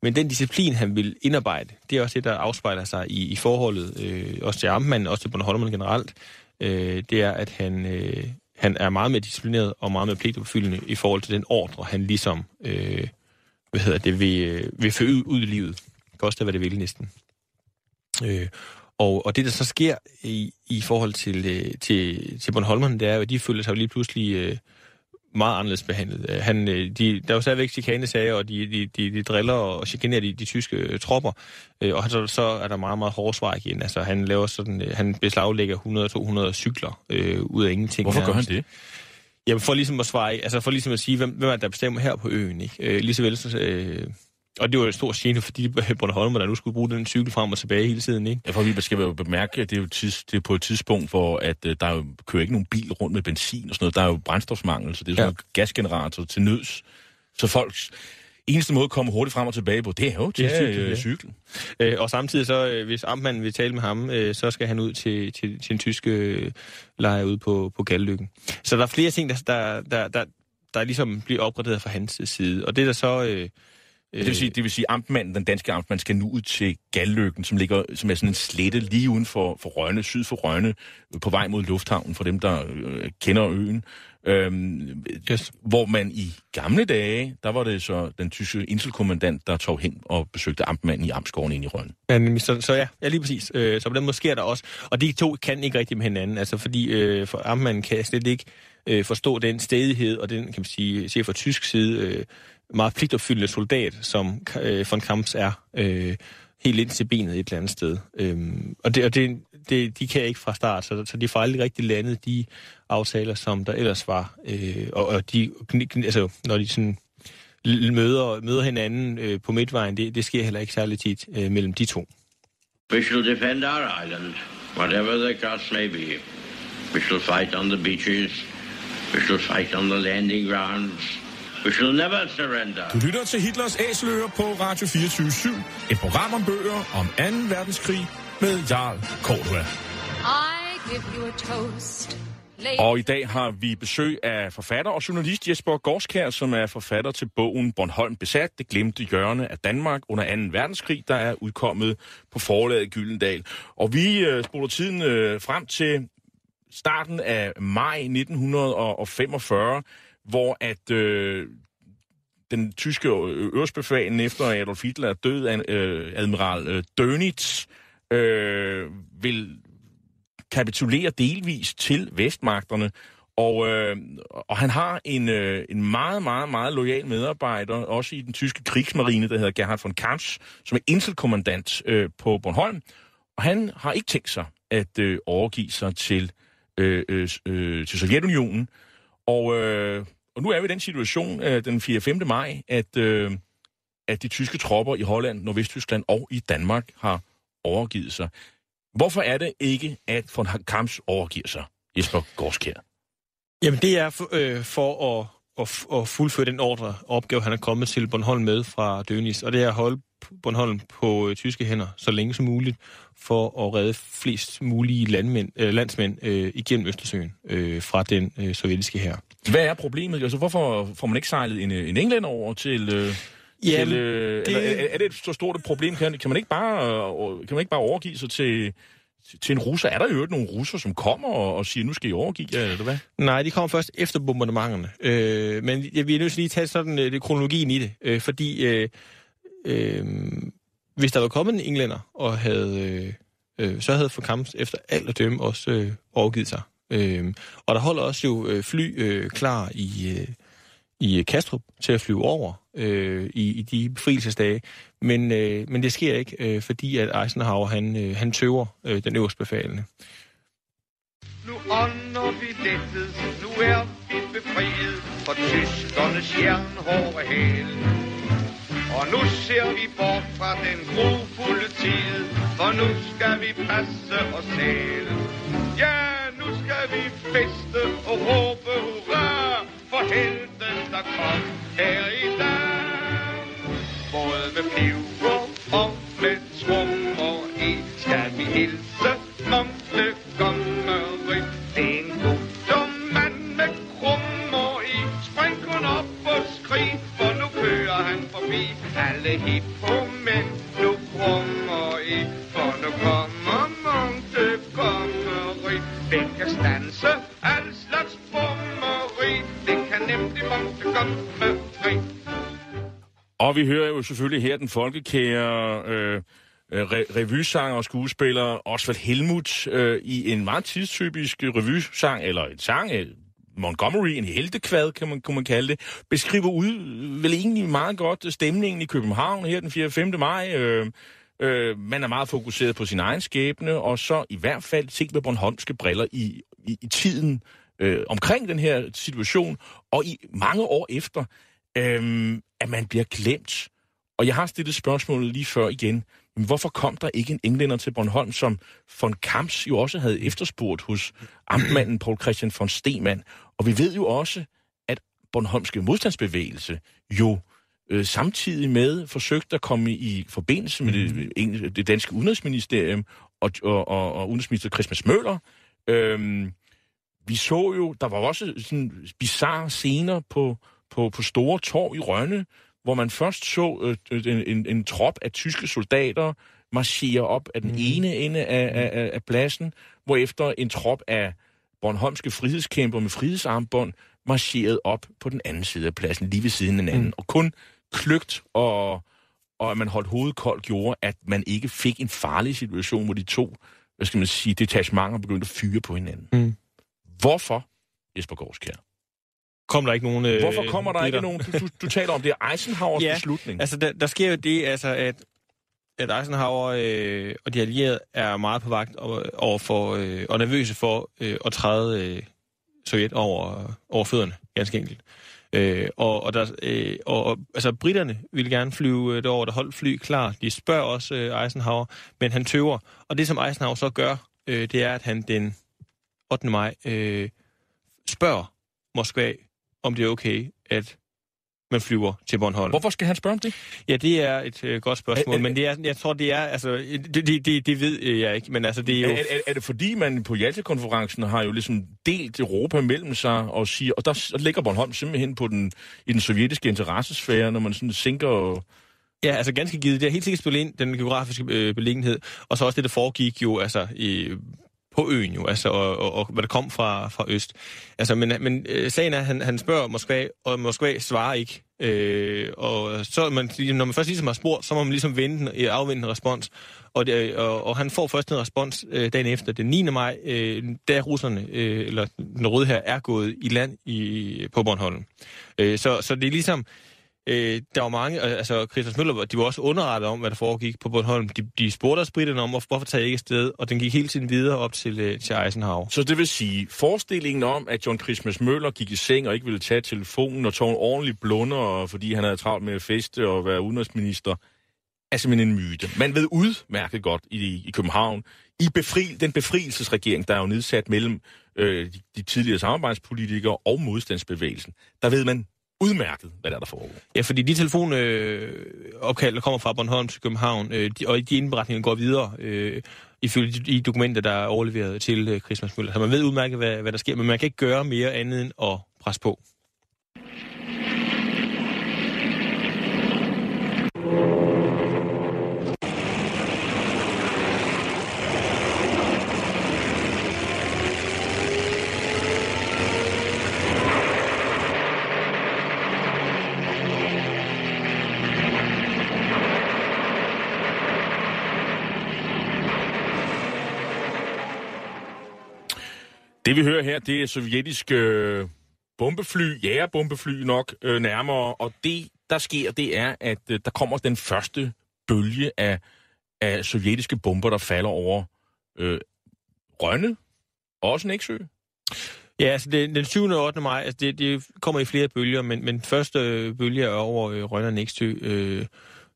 Men den disciplin, han vil indarbejde, det er også det, der afspejler sig i, i forholdet, øh, også til Amtmanden, også til Bornholmerne generelt. Øh, det er, at han, øh, han er meget mere disciplineret og meget mere pligtopfyldende i forhold til den ordre, han ligesom øh, hvad hedder det, vil, øh, vil føre ud, i livet. Koste hvad det vil næsten. Øh, og, og det, der så sker i, i forhold til, øh, til, til Bornholmerne, det er at de føler sig lige pludselig øh, meget anderledes behandlet. Øh, han, øh, de, der er jo stadigvæk chikanesager, og de, de, de, de driller og chikanerer de, de tyske øh, tropper. Og så, så er der meget, meget hårde svar igen. Altså, han laver sådan, han beslaglægger 100-200 cykler øh, ud af ingenting. Hvorfor gør han det? Jamen, for ligesom at svare, altså for ligesom at sige, hvem, hvem er der bestemmer her på øen, ikke? Øh, lige så vel så, øh, og det var en stor gene, fordi Bornholm, der nu skulle bruge den cykel frem og tilbage hele tiden, ikke? Ja, for vi skal jo bemærke, at det er jo tids, det er på et tidspunkt, hvor at, uh, der jo, kører ikke nogen bil rundt med benzin og sådan noget. Der er jo brændstofsmangel, så det er sådan ja. en gasgenerator til nøds. Så folks eneste måde at komme hurtigt frem og tilbage på, det er jo til ja, cykel. Ja. cykel. Øh, og samtidig så, øh, hvis Amtmanden vil tale med ham, øh, så skal han ud til, til, til en tyske øh, lejr ude på, på Gallykken. Så der er flere ting, der, der, der, der, der ligesom bliver opgraderet fra hans side. Og det der så... Øh, det vil sige, det vil sige amtmanden, den danske amtmand, skal nu ud til Galløkken, som ligger som er sådan en slette lige uden for, for Rønne, syd for Rønne, på vej mod lufthavnen, for dem, der øh, kender øen. Øhm, yes. Hvor man i gamle dage, der var det så den tyske inselkommandant, der tog hen og besøgte amtmanden i Amtsgården ind i Rønne. Ja, så, så ja, ja, lige præcis. Øh, så på den måde sker der også. Og de to kan ikke rigtig med hinanden, altså fordi øh, for amtmanden kan slet ikke øh, forstå den stedighed og den, kan man sige, se fra tysk side, øh, meget pligtopfyldende soldat, som øh, von Kamps er, øh, helt ind til benet et eller andet sted. Øhm, og det, og det, det, de kan ikke fra start, så, så de får aldrig rigtig landet de aftaler, som der ellers var. Øh, og, og de, altså, når de sådan møder, møder hinanden øh, på midtvejen, det, det sker heller ikke særlig tit øh, mellem de to. We shall defend our island, whatever the cost may be. We shall fight on the beaches We shall fight on the landing grounds. We shall never surrender. Du lytter til Hitlers Æseløer på Radio 24 Et program om bøger om 2. verdenskrig med Jarl Cordua. I give you a toast. Og i dag har vi besøg af forfatter og journalist Jesper Gorskær, som er forfatter til bogen Bornholm besat, det glemte hjørne af Danmark under 2. verdenskrig, der er udkommet på forlaget Gyldendal. Og vi øh, spoler tiden øh, frem til starten af maj 1945, hvor at øh, den tyske øresbefalende efter Adolf Hitler er død, af, øh, admiral øh, Dönitz, øh, vil kapitulere delvis til vestmagterne. Og, øh, og han har en, øh, en meget, meget, meget lojal medarbejder, også i den tyske krigsmarine, der hedder Gerhard von Kamps, som er inselkommandant øh, på Bornholm. Og han har ikke tænkt sig at øh, overgive sig til, øh, øh, øh, til Sovjetunionen. Og, øh, og nu er vi i den situation øh, den 4. 5. maj, at, øh, at de tyske tropper i Holland, Nordvesttyskland og i Danmark har overgivet sig. Hvorfor er det ikke, at von Kamps overgiver sig, Jesper Gorskjær? Jamen, det er for, øh, for at, at, at fuldføre den ordre opgave, han er kommet til Bornholm med fra Dönis, og det er at holde Bornholm på øh, tyske hænder så længe som muligt, for at redde flest mulige landmænd, øh, landsmænd øh, igennem Østersøen øh, fra den øh, sovjetiske her. Hvad er problemet? Altså, hvorfor får man ikke sejlet en, en englænder over til... Øh... Jamen, til, øh, det... eller, er, er det et så stort et problem? Kan, kan, man ikke bare, øh, kan man ikke bare overgive sig til, til en russer? Er der jo nogle russer, som kommer og, og siger, nu skal I overgive jer, eller hvad? Nej, de kommer først efter bombardementerne. Øh, men jeg er nødt til lige tage sådan øh, det kronologien i det, øh, fordi øh, øh, hvis der var kommet en englænder og havde, øh, øh, så havde for kamp efter alt at dømme også øh, overgivet sig. Øh, og der holder også jo øh, fly øh, klar i, øh, i Kastrup til at flyve over øh, i, i de befrielsesdage. Men, øh, men det sker ikke, øh, fordi at Eisenhower han, øh, han tøver øh, den øverste befalende. Nu ånder vi lettet, nu er vi befriet for tyskernes jernhårde hæl. Og nu ser vi bort fra den grofulde tid, for nu skal vi passe os selv. Ja, nu skal vi feste og råbe hurra for helten, der kom her i dag. Både med peber og med trummer i skal vi hilse Montgomery. Det er en god mand med krummer i. Spring kun op og skrig, for nu kører han forbi. Alle hip mænd, nu krummer i. For nu kommer Montgomery. Den kan stanse Og vi hører jo selvfølgelig her den folkekære øh, øh re- revysanger og skuespiller Osvald Helmut øh, i en meget tidstypisk revysang, eller en sang, øh, Montgomery, en heltekvad, kan man, kunne man kalde det, beskriver ud, vel egentlig meget godt stemningen i København her den 4. 5. maj. Øh, øh, man er meget fokuseret på sin egen skæbne, og så i hvert fald set med Bornholmske briller i, i, i tiden øh, omkring den her situation, og i mange år efter, øh, at man bliver glemt. Og jeg har stillet spørgsmålet lige før igen. Men hvorfor kom der ikke en englænder til Bornholm, som von Kamps jo også havde efterspurgt hos amtmanden Paul Christian von Stemann? Og vi ved jo også, at Bornholmske modstandsbevægelse jo øh, samtidig med forsøgte at komme i forbindelse med det, eng- det danske udenrigsministerium og, og, og, og udenrigsminister Christmas Møller. Øhm, vi så jo, der var også sådan bizarre scener på, på, på Store Torv i Rønne, hvor man først så øh, en, en, en trop af tyske soldater marchere op af den mm. ene ende af, af, af, af pladsen, hvorefter en trop af Bornholmske frihedskæmper med frihedsarmbånd marcherede op på den anden side af pladsen, lige ved siden af hinanden. Mm. Og kun kløgt og, og at man holdt hovedet koldt gjorde, at man ikke fik en farlig situation, hvor de to, hvad skal man sige, detachementer begyndte at fyre på hinanden. Mm. Hvorfor, Jesper Gårdskjær? Kom der ikke nogen... Øh, Hvorfor kommer der ikke britter? nogen... Du, du, du taler om det er Eisenhowers Ja, beslutning. Altså, der, der sker jo det, altså, at, at Eisenhower øh, og de allierede er meget på vagt over, over for, øh, og nervøse for øh, at træde øh, Sovjet over, over fødderne, ganske enkelt. Øh, og, og, der, øh, og, og altså, britterne ville gerne flyve øh, derover, der holdt fly klar. De spørger også øh, Eisenhower, men han tøver. Og det, som Eisenhower så gør, øh, det er, at han den 8. maj øh, spørger Moskva, om det er okay, at man flyver til Bornholm. Hvorfor skal han spørge om det? Ja, det er et øh, godt spørgsmål, Er- er- men det er, jeg tror, det er, altså, det, det, det, det ved jeg ikke, men altså, det er jo... Er, er, er det fordi, man på Jalta-konferencen har jo ligesom delt Europa mellem sig og siger, og der ligger Bornholm simpelthen på den, i den sovjetiske interessesfære, når man sådan sænker... Ja, altså ganske givet. Det har helt sikkert spillet ind, den geografiske øh, beliggenhed, og så også det, der foregik jo altså i, på øen jo, altså, og, og, og hvad der kom fra, fra øst. Altså, men, men øh, sagen er, at han, han spørger Moskva, og Moskva svarer ikke. Øh, og så, man, når man først ligesom har spurgt, så må man ligesom vente, en- øh, afvente en respons. Og, det, øh, og, og han får først en respons øh, dagen efter, den 9. maj, øh, da russerne, øh, eller den røde her, er gået i land i, på Bornholm. Øh, så, så det er ligesom, Øh, Øh, der var mange, altså Christian Møller, de var også underrettet om, hvad der foregik på Bornholm. De, de spurgte os britterne om, hvorfor, hvorfor tager I ikke afsted, og den gik hele tiden videre op til, øh, til Eisenhower. Så det vil sige, forestillingen om, at John Christmas Møller gik i seng og ikke ville tage telefonen og tog en ordentlig blunder, fordi han havde travlt med at feste og være udenrigsminister, er simpelthen en myte. Man ved udmærket godt i, i København, i befri, den befrielsesregering, der er jo nedsat mellem øh, de, de tidligere samarbejdspolitikere og modstandsbevægelsen, der ved man udmærket, hvad der er, der foregår. Ja, fordi de telefonopkald, øh, der kommer fra Bornholm til København, øh, de, og de indberetninger går videre, øh, ifølge de, de dokumenter, der er overleveret til øh, Christmas Møller. Så man ved udmærket, hvad, hvad der sker, men man kan ikke gøre mere andet end at presse på. Det vi hører her, det er sovjetiske øh, bombefly, jægerbombefly nok øh, nærmere, og det, der sker, det er, at øh, der kommer den første bølge af, af sovjetiske bomber, der falder over øh, Rønne, og også Næksø. Ja, altså det, den 7. og 8. maj, altså det, det kommer i flere bølger, men, men første øh, bølge er over øh, Rønne og Næksø øh,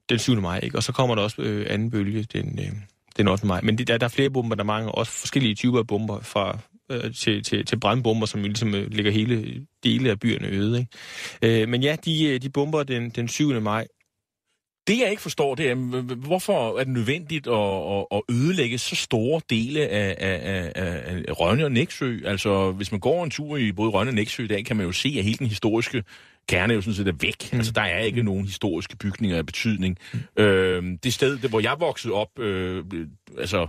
den 7. maj, ikke? og så kommer der også øh, anden bølge den, øh, den 8. maj. Men det, der, der er flere bomber, der mange, også forskellige typer af bomber, fra øh, til, til, til brandbomber, som jo ligesom øh, ligger hele dele af byerne øde. Ikke? Øh, men ja, de, øh, de bomber den, den 7. maj. Det jeg ikke forstår, det er, hvorfor er det nødvendigt at, at, at ødelægge så store dele af, af, af, af Rønne og Næksø? Altså, hvis man går en tur i både Rønne og Næksø i dag, kan man jo se, at hele den historiske kerne jo sådan set er væk. Mm. Altså, der er ikke nogen historiske bygninger af betydning. Mm. Øh, det sted, det, hvor jeg voksede op, øh, altså,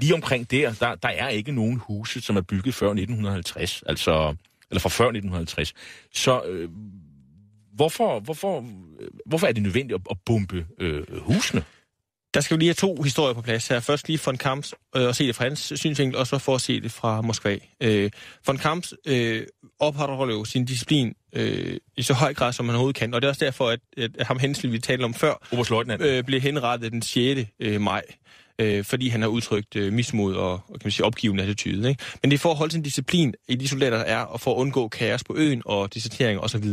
lige omkring der, der, der er ikke nogen huse, som er bygget før 1950. Altså, eller fra før 1950. Så øh, hvorfor, hvorfor, hvorfor er det nødvendigt at, at bombe øh, husene? Der skal vi lige have to historier på plads her. Først lige von Kamps øh, og se det fra hans synsvinkel, og så for at se det fra Moskva. Øh, von Kamps øh, opretholder jo sin disciplin øh, i så høj grad, som han overhovedet kan. Og det er også derfor, at, at ham Hensel, vi talte om før, øh, blev henrettet den 6. Øh, maj. Øh, fordi han har udtrykt øh, mismod og, og kan man sige, opgivende attitude. Ikke? Men det er for at holde sin disciplin i de soldater, der er, og for at undgå kaos på øen og desertering osv.,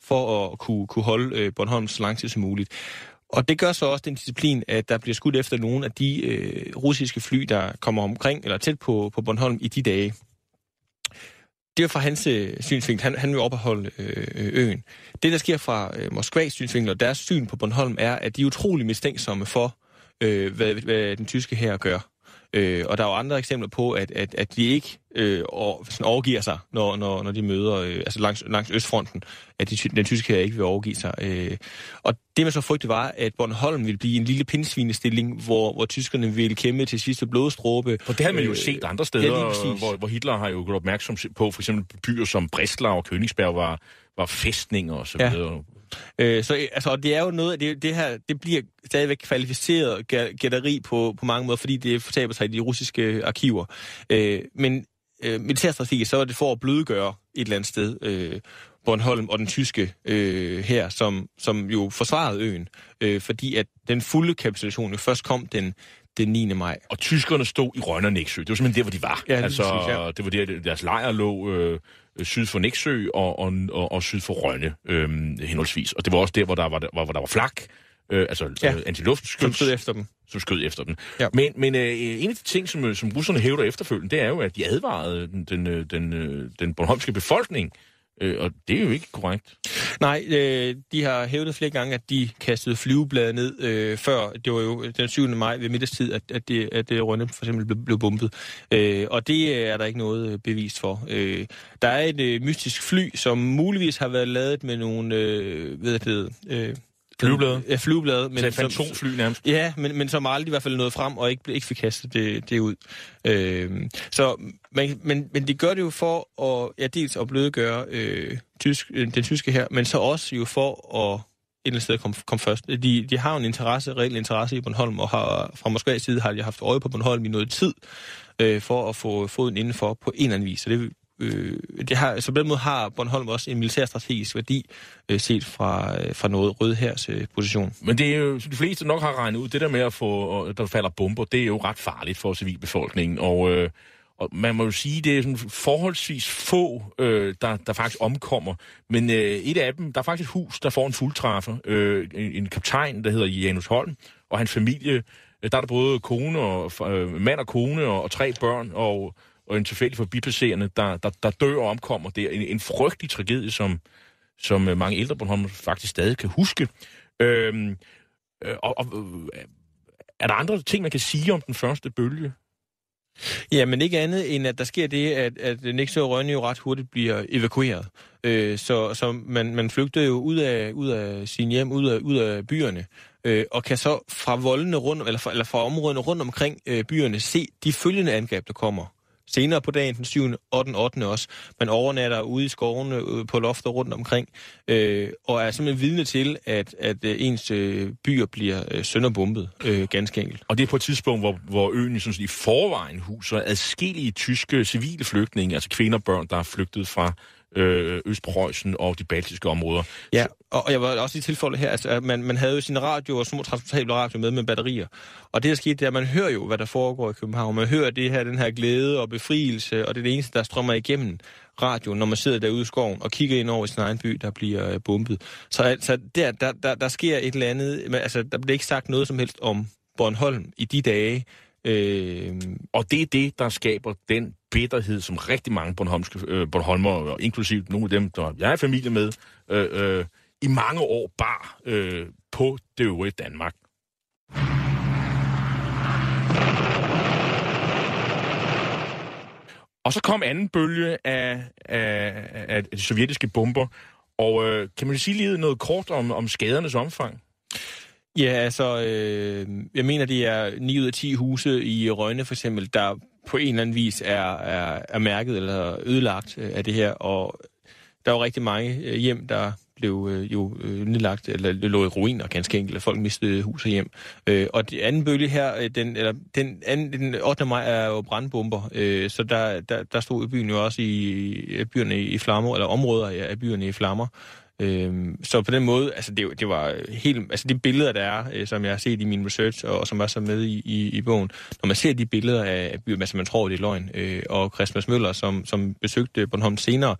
for at kunne, kunne holde øh, Bornholm så lang tid som muligt. Og det gør så også den disciplin, at der bliver skudt efter nogle af de øh, russiske fly, der kommer omkring eller tæt på, på Bornholm i de dage. Det er fra hans øh, synsvinkel. Han, han vil opholde øh, øen. Det, der sker fra øh, Moskvas synsvinkel og deres syn på Bornholm, er, at de er utrolig mistænksomme for, øh, hvad, hvad den tyske her gør. Øh, og der er jo andre eksempler på, at, at, at de ikke øh, over, sådan overgiver sig, når, når, når de møder, øh, altså langs, langs Østfronten, at de, den tyske her ikke vil overgive sig. Øh, og det man så frygtede var, at Bornholm ville blive en lille pindsvinestilling, hvor, hvor tyskerne ville kæmpe til sidste blodstråbe. For det har man jo Øh, set andre steder, ja, hvor, hvor Hitler har jo gjort opmærksom på, for eksempel byer som Breslau og Königsberg var, var fæstninger og så videre. Øh, så altså, og det er jo noget af det, det her, det bliver stadigvæk kvalificeret gæ- gætteri på, på mange måder, fordi det fortaber sig i de russiske arkiver. Øh, men øh, militærstrategisk, så er det for at blødgøre et eller andet sted øh, Bornholm og den tyske øh, her, som, som jo forsvarede øen, øh, fordi at den fulde kapitulation jo først kom den, den 9. maj. Og tyskerne stod i Rønne og Næksø. Det var simpelthen der, hvor de var. Ja, lige altså, præcis, ja. det var der, deres lejr lå øh, syd for Næksø og, og, og, og syd for Rønne, øh, henholdsvis. Og det var også der, hvor der var, hvor, hvor der var flak, øh, altså Ja. antiluftskyts. Som stod efter dem. som skød efter den. Ja. Men, men øh, en af de ting, som, øh, som russerne hævder efterfølgende, det er jo, at de advarede den, den, øh, den, øh, den bornholmske befolkning Øh, og det er jo ikke korrekt. Nej, øh, de har hævdet flere gange, at de kastede flyveblade ned øh, før. Det var jo den 7. maj ved middagstid, at, at, det, at det Rønne for eksempel blev, blev bumpet. Øh, og det øh, er der ikke noget bevist bevis for. Øh, der er et øh, mystisk fly, som muligvis har været lavet med nogle, øh, ved det, øh, Flyveblade? Ja, flyveblade. Men så et fantomfly nærmest? Ja, men, men som aldrig i hvert fald nåede frem og ikke, ikke fik kastet det, det ud. Øh, så, men, men, men de gør det jo for at, ja, dels at blødegøre øh, tysk, øh, den tyske her, men så også jo for at et eller andet sted komme kom først. De, de har en interesse, reel interesse i Bornholm, og har, fra Moskvas side har de haft øje på Bornholm i noget tid, øh, for at få foden indenfor på en eller anden vis. Så det øh, det har, så på den måde har Bornholm også en militærstrategisk værdi, øh, set fra, øh, fra noget rødhærs øh, position. Men det er jo, de fleste nok har regnet ud, det der med at få, der falder bomber, det er jo ret farligt for civilbefolkningen, og, øh, og man må jo sige, det er sådan forholdsvis få, øh, der, der faktisk omkommer. Men øh, et af dem, der er faktisk et hus, der får en fuldtræffer. Øh, en, en kaptajn, der hedder Janus Holm, og hans familie, øh, der er der både kone og, øh, mand og kone og, og tre børn, og og en tilfældig forbipasserende, der, der, der dør og omkommer der. En, en frygtelig tragedie, som, som øh, mange ældre Bornholm faktisk stadig kan huske. Øhm, øh, og, og, øh, er der andre ting, man kan sige om den første bølge? Ja, men ikke andet end, at der sker det, at, at Nexø og Rønne jo ret hurtigt bliver evakueret. Øh, så så man, man flygter jo ud af, ud af sin hjem, ud af, ud af byerne, øh, og kan så fra voldene rundt, eller fra, eller fra områderne rundt omkring øh, byerne se de følgende angreb, der kommer senere på dagen, den 7. og den 8. også. Man overnatter ude i skovene, øh, på lofter rundt omkring, øh, og er simpelthen vidne til, at, at øh, ens øh, byer bliver øh, sønderbumpet, øh, ganske enkelt. Og det er på et tidspunkt, hvor, hvor øen sådan, i forvejen huser adskillige tyske civile flygtninge, altså kvinder og børn, der er flygtet fra øh, Østpreussen og de baltiske områder. Ja, og jeg var også lige tilfælde her, altså, at man, man havde jo sin radio og små transportable radio med med batterier. Og det, der skete, det er, at man hører jo, hvad der foregår i København. Man hører det her, den her glæde og befrielse, og det er det eneste, der strømmer igennem radioen, når man sidder derude i skoven og kigger ind over i sin egen by, der bliver øh, bumpet. Så altså, der, der, der, der sker et eller andet, altså, der bliver ikke sagt noget som helst om Bornholm i de dage, Øh, og det er det, der skaber den bitterhed, som rigtig mange Bornholmske, øh, Bornholmer, inklusive nogle af dem, der jeg er familie med, øh, øh, i mange år bar øh, på det øvrige Danmark. Og så kom anden bølge af, af, af de sovjetiske bomber. Og øh, kan man sige lige noget kort om, om skadernes omfang? Ja, altså, øh, jeg mener, det er 9 ud af 10 huse i Rønne for eksempel, der på en eller anden vis er, er, er mærket eller ødelagt øh, af det her, og der er jo rigtig mange øh, hjem, der blev øh, jo øh, nedlagt, eller lå i ruiner ganske enkelt, og folk mistede hus og hjem. Øh, og den anden bølge her, øh, den, eller den, anden, den 8. maj er jo brandbomber, øh, så der, der, der stod byen jo også i, i byerne i flammer, eller områder af byerne i flammer. Øhm, så på den måde, altså det, det var helt, altså de billeder, der er, øh, som jeg har set i min research, og, og som var så med i, i, i bogen, når man ser de billeder af byen, altså man tror, det er løgn, øh, og Christmas Møller, som, som besøgte Bornholm senere,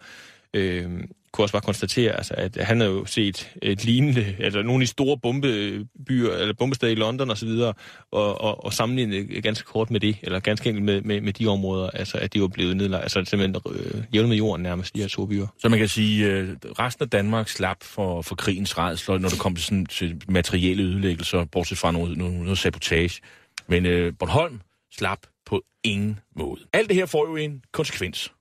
øh, kunne også bare konstatere, altså, at han havde jo set et lignende, altså nogle af de store bombebyer, eller bombesteder i London osv., og, og, og, og sammenlignet ganske kort med det, eller ganske enkelt med, med, med de områder, altså at de var blevet nedlagt, altså simpelthen øh, jævnet med jorden nærmest, de her to byer. Så man kan sige, øh, resten af Danmark slap for, for krigens redsler, når det kom til, sådan, til materielle ødelæggelser, bortset fra noget, noget, noget sabotage. Men øh, Bornholm slap på ingen måde. Alt det her får jo en konsekvens.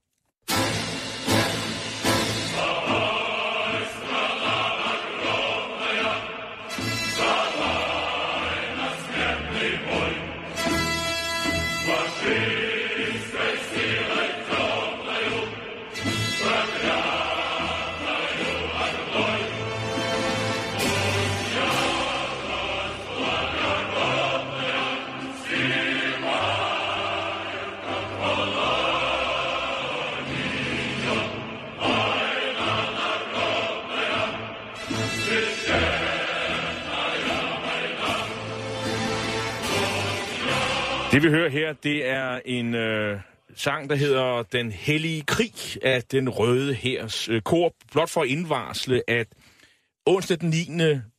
Det vi hører her, det er en øh, sang, der hedder Den Hellige Krig af den Røde Hærs øh, kor. Blot for at indvarsle, at onsdag den 9.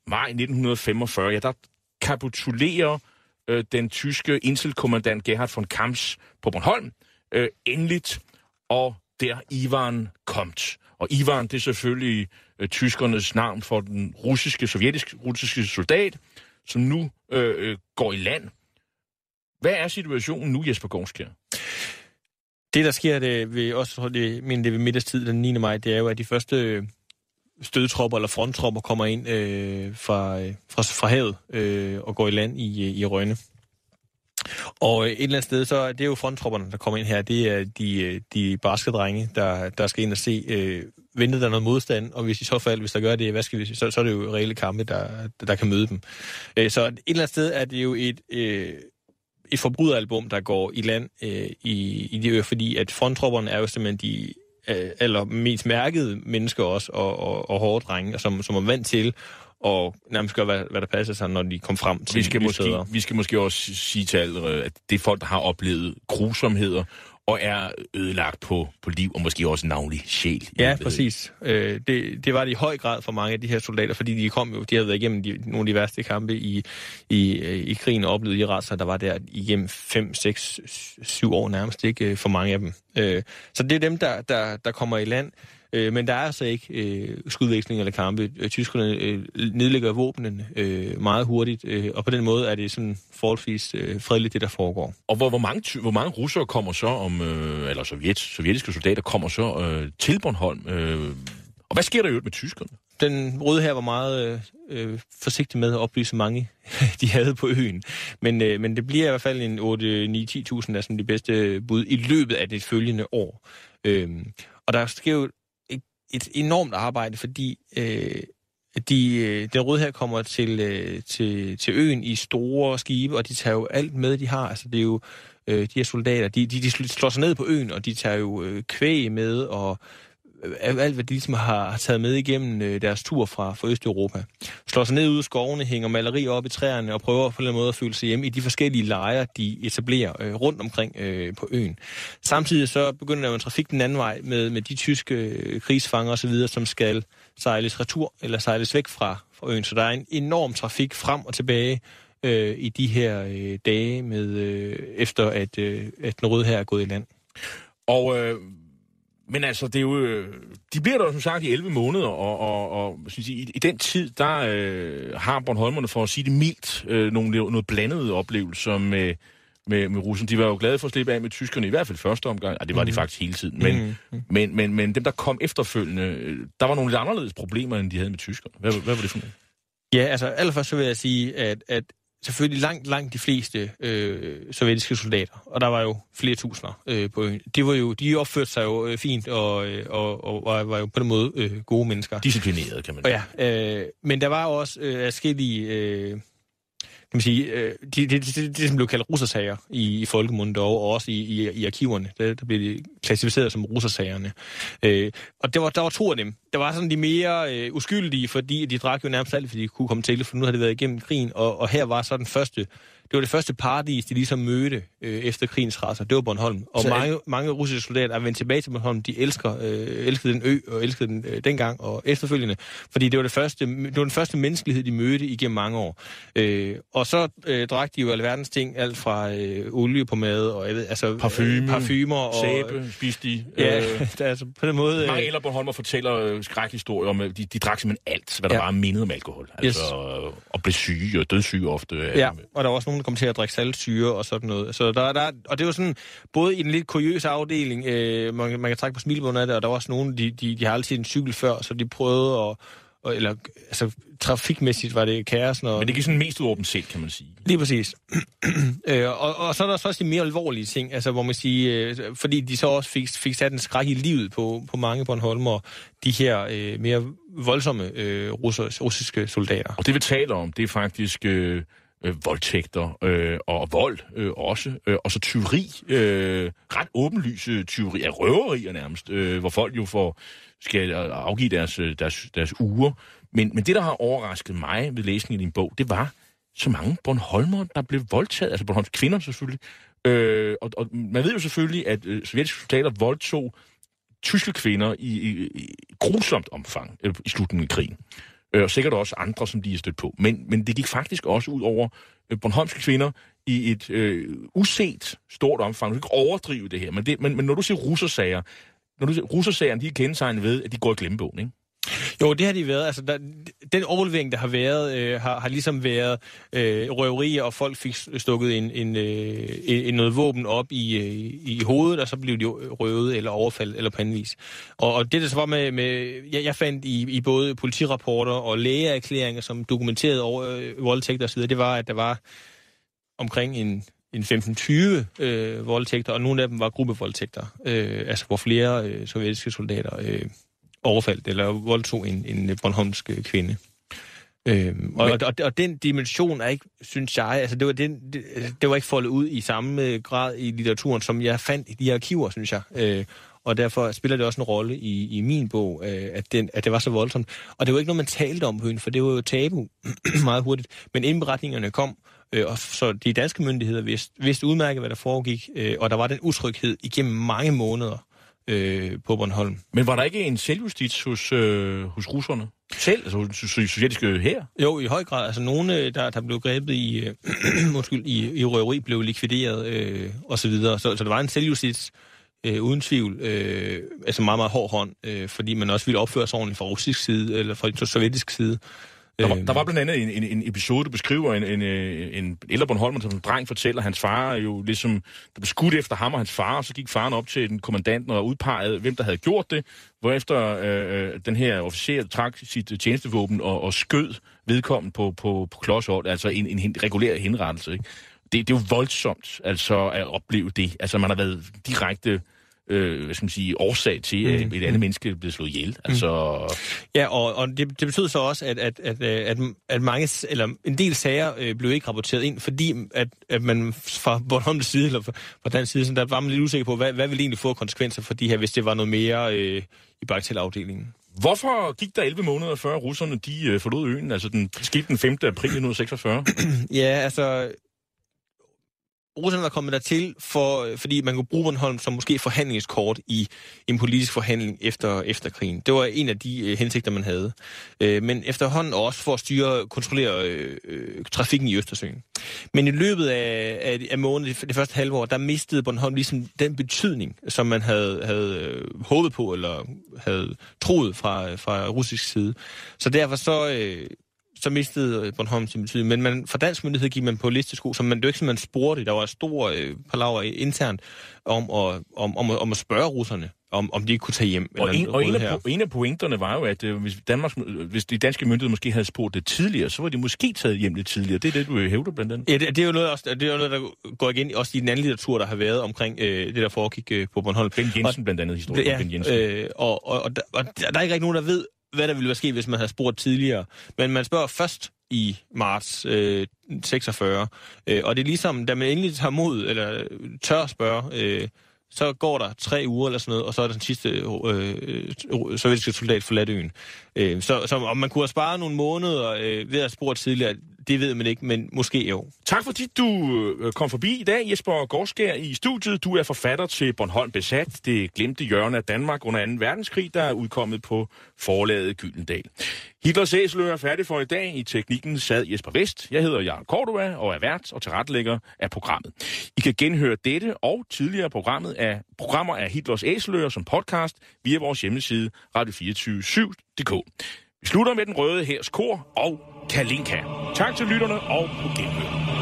maj 1945, ja, der kapitulerer øh, den tyske inselkommandant Gerhard von Kamps på Bornholm øh, endeligt, og der Ivan Komt. Og Ivan, det er selvfølgelig øh, tyskernes navn for den russiske, sovjetiske russiske soldat, som nu øh, øh, går i land. Hvad er situationen nu, Jesper Gårdskjær? Det, der sker det ved, også det, men det ved middagstid den 9. maj, det er jo, at de første stødtropper eller fronttropper kommer ind øh, fra, øh, fra, fra havet øh, og går i land i, øh, i Rønne. Og et eller andet sted, så er det jo fronttropperne, der kommer ind her. Det er de, øh, de barske drenge, der, der skal ind og se, øh, venter der noget modstand, og hvis i så fald, hvis der gør det, hvad skal vi så, så er det jo reelle kampe, der, der kan møde dem. Øh, så et eller andet sted er det jo et, øh, et forbryderalbum, der går i land øh, i, i de øer, fordi at fronttropperne er jo simpelthen de øh, eller mest mærkede mennesker også, og, og, og hårde drenge, som, som er vant til og nærmest gøre, hvad, hvad der passer sig, når de kom frem til Vi skal, måske, vi skal måske også sige til alle, at det er folk, der har oplevet grusomheder og er ødelagt på, på liv og måske også navnlig sjæl. Ja, præcis. Øh, det, det var det i høj grad for mange af de her soldater, fordi de kom jo, de havde været igennem de, nogle af de værste kampe i, i, øh, i krigen og oplevet i retssager, der var der igennem 5, 6, 7 år nærmest, ikke øh, for mange af dem. Øh, så det er dem, der, der, der kommer i land. Øh, men der er altså ikke øh, skudveksling eller kampe. Øh, Tyskerne øh, nedlægger våbnene øh, meget hurtigt, øh, og på den måde er det sådan forholdsvis øh, fredeligt, det der foregår. Og hvor, hvor, mange, ty- hvor mange russere kommer så om, øh, eller sovjet, sovjetiske soldater kommer så øh, til Bornholm? Øh, og hvad sker der øvrigt med tyskerne? Den røde her var meget øh, forsigtig med at oplyse, mange de havde på øen. Men, øh, men det bliver i hvert fald en 8-9-10.000 af sådan de bedste bud i løbet af det følgende år. Øhm, og der sker jo et, enormt arbejde, fordi øh, de, øh, den røde her kommer til, øh, til, til øen i store skibe, og de tager jo alt med, de har. Altså det er jo øh, de her soldater, de, de, de slår sig ned på øen, og de tager jo øh, kvæg med, og alt, hvad de ligesom har, taget med igennem øh, deres tur fra, fra Østeuropa. Slår sig ned ude i skovene, hænger malerier op i træerne og prøver på en måde at føle sig hjemme i de forskellige lejre, de etablerer øh, rundt omkring øh, på øen. Samtidig så begynder der jo en trafik den anden vej med, med de tyske øh, krigsfanger osv., som skal sejles retur eller sejles væk fra, fra øen. Så der er en enorm trafik frem og tilbage øh, i de her øh, dage, med øh, efter at, øh, at den røde her er gået i land. Og, øh, men altså, det er jo, øh, de bliver der jo som sagt i 11 måneder, og, og, og sige, i, i den tid, der øh, har Bornholmerne, for at sige det mildt, øh, nogle noget blandede oplevelser med, med, med russen. De var jo glade for at slippe af med tyskerne, i hvert fald første omgang, og det var mm. de faktisk hele tiden. Men, mm. men, men, men dem, der kom efterfølgende, øh, der var nogle lidt anderledes problemer, end de havde med tyskerne. Hvad, hvad var det for noget? Ja, altså allerførst så vil jeg sige, at, at selvfølgelig langt, langt de fleste øh, sovjetiske soldater, og der var jo flere tusinder øh, på øen, de, var jo, de opførte sig jo øh, fint og, øh, og, og var, var jo på den måde øh, gode mennesker. Disciplineret, kan man Og ja, øh, men der var jo også øh, forskellige, øh, kan man sige, øh, det, det, det, det, det, som blev kaldt russersager i, i folkemunden dog, og også i, i, i arkiverne. Der, der blev de klassificeret som russersagerne. Øh, og der var, der var to af dem. Der var sådan de mere øh, uskyldige, fordi de drak jo nærmest alt, fordi de kunne komme til, for nu havde det været igennem krigen, og, og her var så den første det var det første paradis, de ligesom mødte øh, efter krigens raser. Det var Bornholm. Og Så- mange, mange russiske soldater er vendt tilbage til Bornholm. De elsker, øh, elskede den ø, og elskede den øh, dengang og efterfølgende. Fordi det var, det, første, det var den første menneskelighed, de mødte igennem mange år. Øh, og så øh, drak de jo alverdens ting, alt fra øh, olie på mad, og jeg ved, altså, Parfume, parfumer og... Sæbe, spiste de. Ja, Øh, der, er altså på den måde... mange Øh, ældre Bornholmer fortæller øh, skrækhistorier om, de, de drak simpelthen alt, hvad der Ja. ja. bare mindede om alkohol. Altså, øh, og blev syge og dødssyge ofte. øh, Ja, og der var også nogen, der kom til at drikke saltsyre og sådan noget. Så der, der, og det var sådan, både i den lidt kuriøse afdeling, øh, man, man kan trække på smilebåndet af det, og der var også nogen, de, de, de har altid en cykel før, så de prøvede at, og, eller altså trafikmæssigt var det kaos. Når, Men det gik sådan mest ud over dem selv, kan man sige. Lige præcis. øh, og, og så er der så også de mere alvorlige ting, altså hvor man siger, øh, fordi de så også fik, fik sat en skræk i livet på, på mange Bornholmer, de her øh, mere voldsomme øh, russiske soldater. Og det vi taler om, det er faktisk øh, øh, voldtægter øh, og vold øh, også, øh, og så tyveri, øh, ret åbenlyse tyveri ja, røverier nærmest, øh, hvor folk jo får, skal afgive deres, øh, deres, deres uger. Men, men det, der har overrasket mig ved læsningen i din bog, det var så mange Bornholmer, der blev voldtaget, altså Bornholms kvinder selvfølgelig. Øh, og, og man ved jo selvfølgelig, at øh, sovjetiske soldater voldtog tyske kvinder i, i, i grusomt omfang øh, i slutningen af krigen. Øh, og sikkert også andre, som de er stødt på. Men, men det gik faktisk også ud over øh, Bornholmske kvinder i et øh, uset stort omfang. Du kan ikke overdrive det her, men, det, men, men når du siger russersager, når du russersagerne, de er kendetegnet ved, at de går i glemmebogen, ikke? Jo, det har de været. Altså, der, den overlevering, der har været, øh, har, har ligesom været øh, røverier, og folk fik stukket en, en, øh, en noget våben op i, øh, i hovedet, og så blev de røvet eller overfaldet eller på anden vis. Og, og det, der så var med... med jeg, jeg fandt i, i både politirapporter og lægeerklæringer, som dokumenterede over øh, voldtægter osv., det var, at der var omkring en, en 15-20 øh, voldtægter, og nogle af dem var gruppevoldtægter, øh, altså hvor flere øh, sovjetiske soldater øh, overfaldt eller voldtog en, en Bornholmsk øh, kvinde. Øhm, og, og, og den dimension er ikke, synes jeg, altså det var, den, det, det var ikke foldet ud i samme øh, grad i litteraturen, som jeg fandt i de arkiver, synes jeg. Øh, og derfor spiller det også en rolle i, i min bog, øh, at, den, at det var så voldsomt. Og det var ikke noget, man talte om på øen, for det var jo tabu meget hurtigt. Men indberetningerne kom, øh, og så de danske myndigheder vidste, vidste udmærket, hvad der foregik, øh, og der var den utryghed igennem mange måneder øh, på Bornholm. Men var der ikke en selvjustits hos, øh, hos russerne? Selv, altså hos sovjetiske her? Jo, i høj grad. Altså nogle, øh, der, der blev grebet i, øh, undskyld, i, i røveri, blev likvideret øh, og så videre. Så, så der var en selvjustits øh, uden tvivl, øh, altså meget, meget hård hånd, øh, fordi man også ville opføre sig ordentligt fra russisk side, eller fra sovjetisk side. Der var, der var blandt andet en, en, en episode, du beskriver, en, en, en ældre Bornholmer, som en dreng fortæller, at hans far jo ligesom, der blev skudt efter ham og hans far, og så gik faren op til den kommandanten og udpegede, hvem der havde gjort det, hvorefter øh, den her officer trak sit tjenestevåben og, og skød vedkommende på, på, på klodshold, altså en, en regulær henrettelse. Ikke? Det, det er jo voldsomt altså, at opleve det. Altså man har været direkte øh, hvad skal man sige, årsag til, at mm. et andet menneske blev slået ihjel. Altså... Ja, og, og det, det betyder så også, at, at, at, at, at mange, eller en del sager øh, blev ikke rapporteret ind, fordi at, at man fra Bornholms side, eller fra, fra den side, sådan, der var man lidt usikker på, hvad, hvad ville egentlig få konsekvenser for de her, hvis det var noget mere øh, i bagatelafdelingen. Hvorfor gik der 11 måneder før russerne de øh, forlod øen? Altså den skete den 5. april 1946? ja, altså Rusland var kommet dertil, for, øh, fordi man kunne bruge Bornholm som måske forhandlingskort i en politisk forhandling efter, efter krigen. Det var en af de øh, hensigter, man havde. Øh, men efterhånden også for at styre kontrollere øh, øh, trafikken i Østersøen. Men i løbet af, af, af måneden, det første halve år, der mistede Bornholm ligesom den betydning, som man havde, havde øh, håbet på, eller havde troet fra, fra russisk side. Så derfor så... Øh, så mistede Bornholm sin betydning. Men man, fra dansk myndighed gik man på listesko, som man, det var ikke som man spurgte. Der var stor øh, palaver internt om at, om, om, om at spørge russerne, om, om de ikke kunne tage hjem. Og, en, og en, af, en af pointerne var jo, at øh, hvis, Danmark, hvis de danske myndigheder måske havde spurgt det tidligere, så var de måske taget hjem lidt tidligere. Det er det, du hævder blandt andet. Ja, det, det, er jo noget, også, det er jo noget, der går igen også i den anden litteratur, der har været omkring øh, det, der foregik øh, på Bornholm. Ben Jensen og, blandt andet, historien ja, Ben Jensen. Øh, og, og, og, der, og der er ikke rigtig nogen, der ved, hvad der ville være sket, hvis man havde spurgt tidligere. Men man spørger først i marts øh, 46. Øh, og det er ligesom, da man endelig tager mod, eller tør spørge, øh, så går der tre uger eller sådan noget, og så er den sidste øh, øh, sovjetiske soldat forladt øen. Øh, så, så om man kunne have sparet nogle måneder øh, ved at spore tidligere, det ved man ikke, men måske jo. Tak fordi du øh, kom forbi i dag, Jesper Gårdskær i studiet. Du er forfatter til Bornholm Besat, det glemte hjørne af Danmark under 2. verdenskrig, der er udkommet på forlaget Gyldendal. Hitlers Æsel er færdig for i dag. I teknikken sad Jesper Vest. Jeg hedder Jan Cordua og er vært og tilrettelægger af programmet. I kan genhøre dette og tidligere programmet af programmer af Hitlers Æseløer som podcast via vores hjemmeside radio247.dk. Vi slutter med den røde hærs kor og Kalinka. Tak til lytterne og på genhør.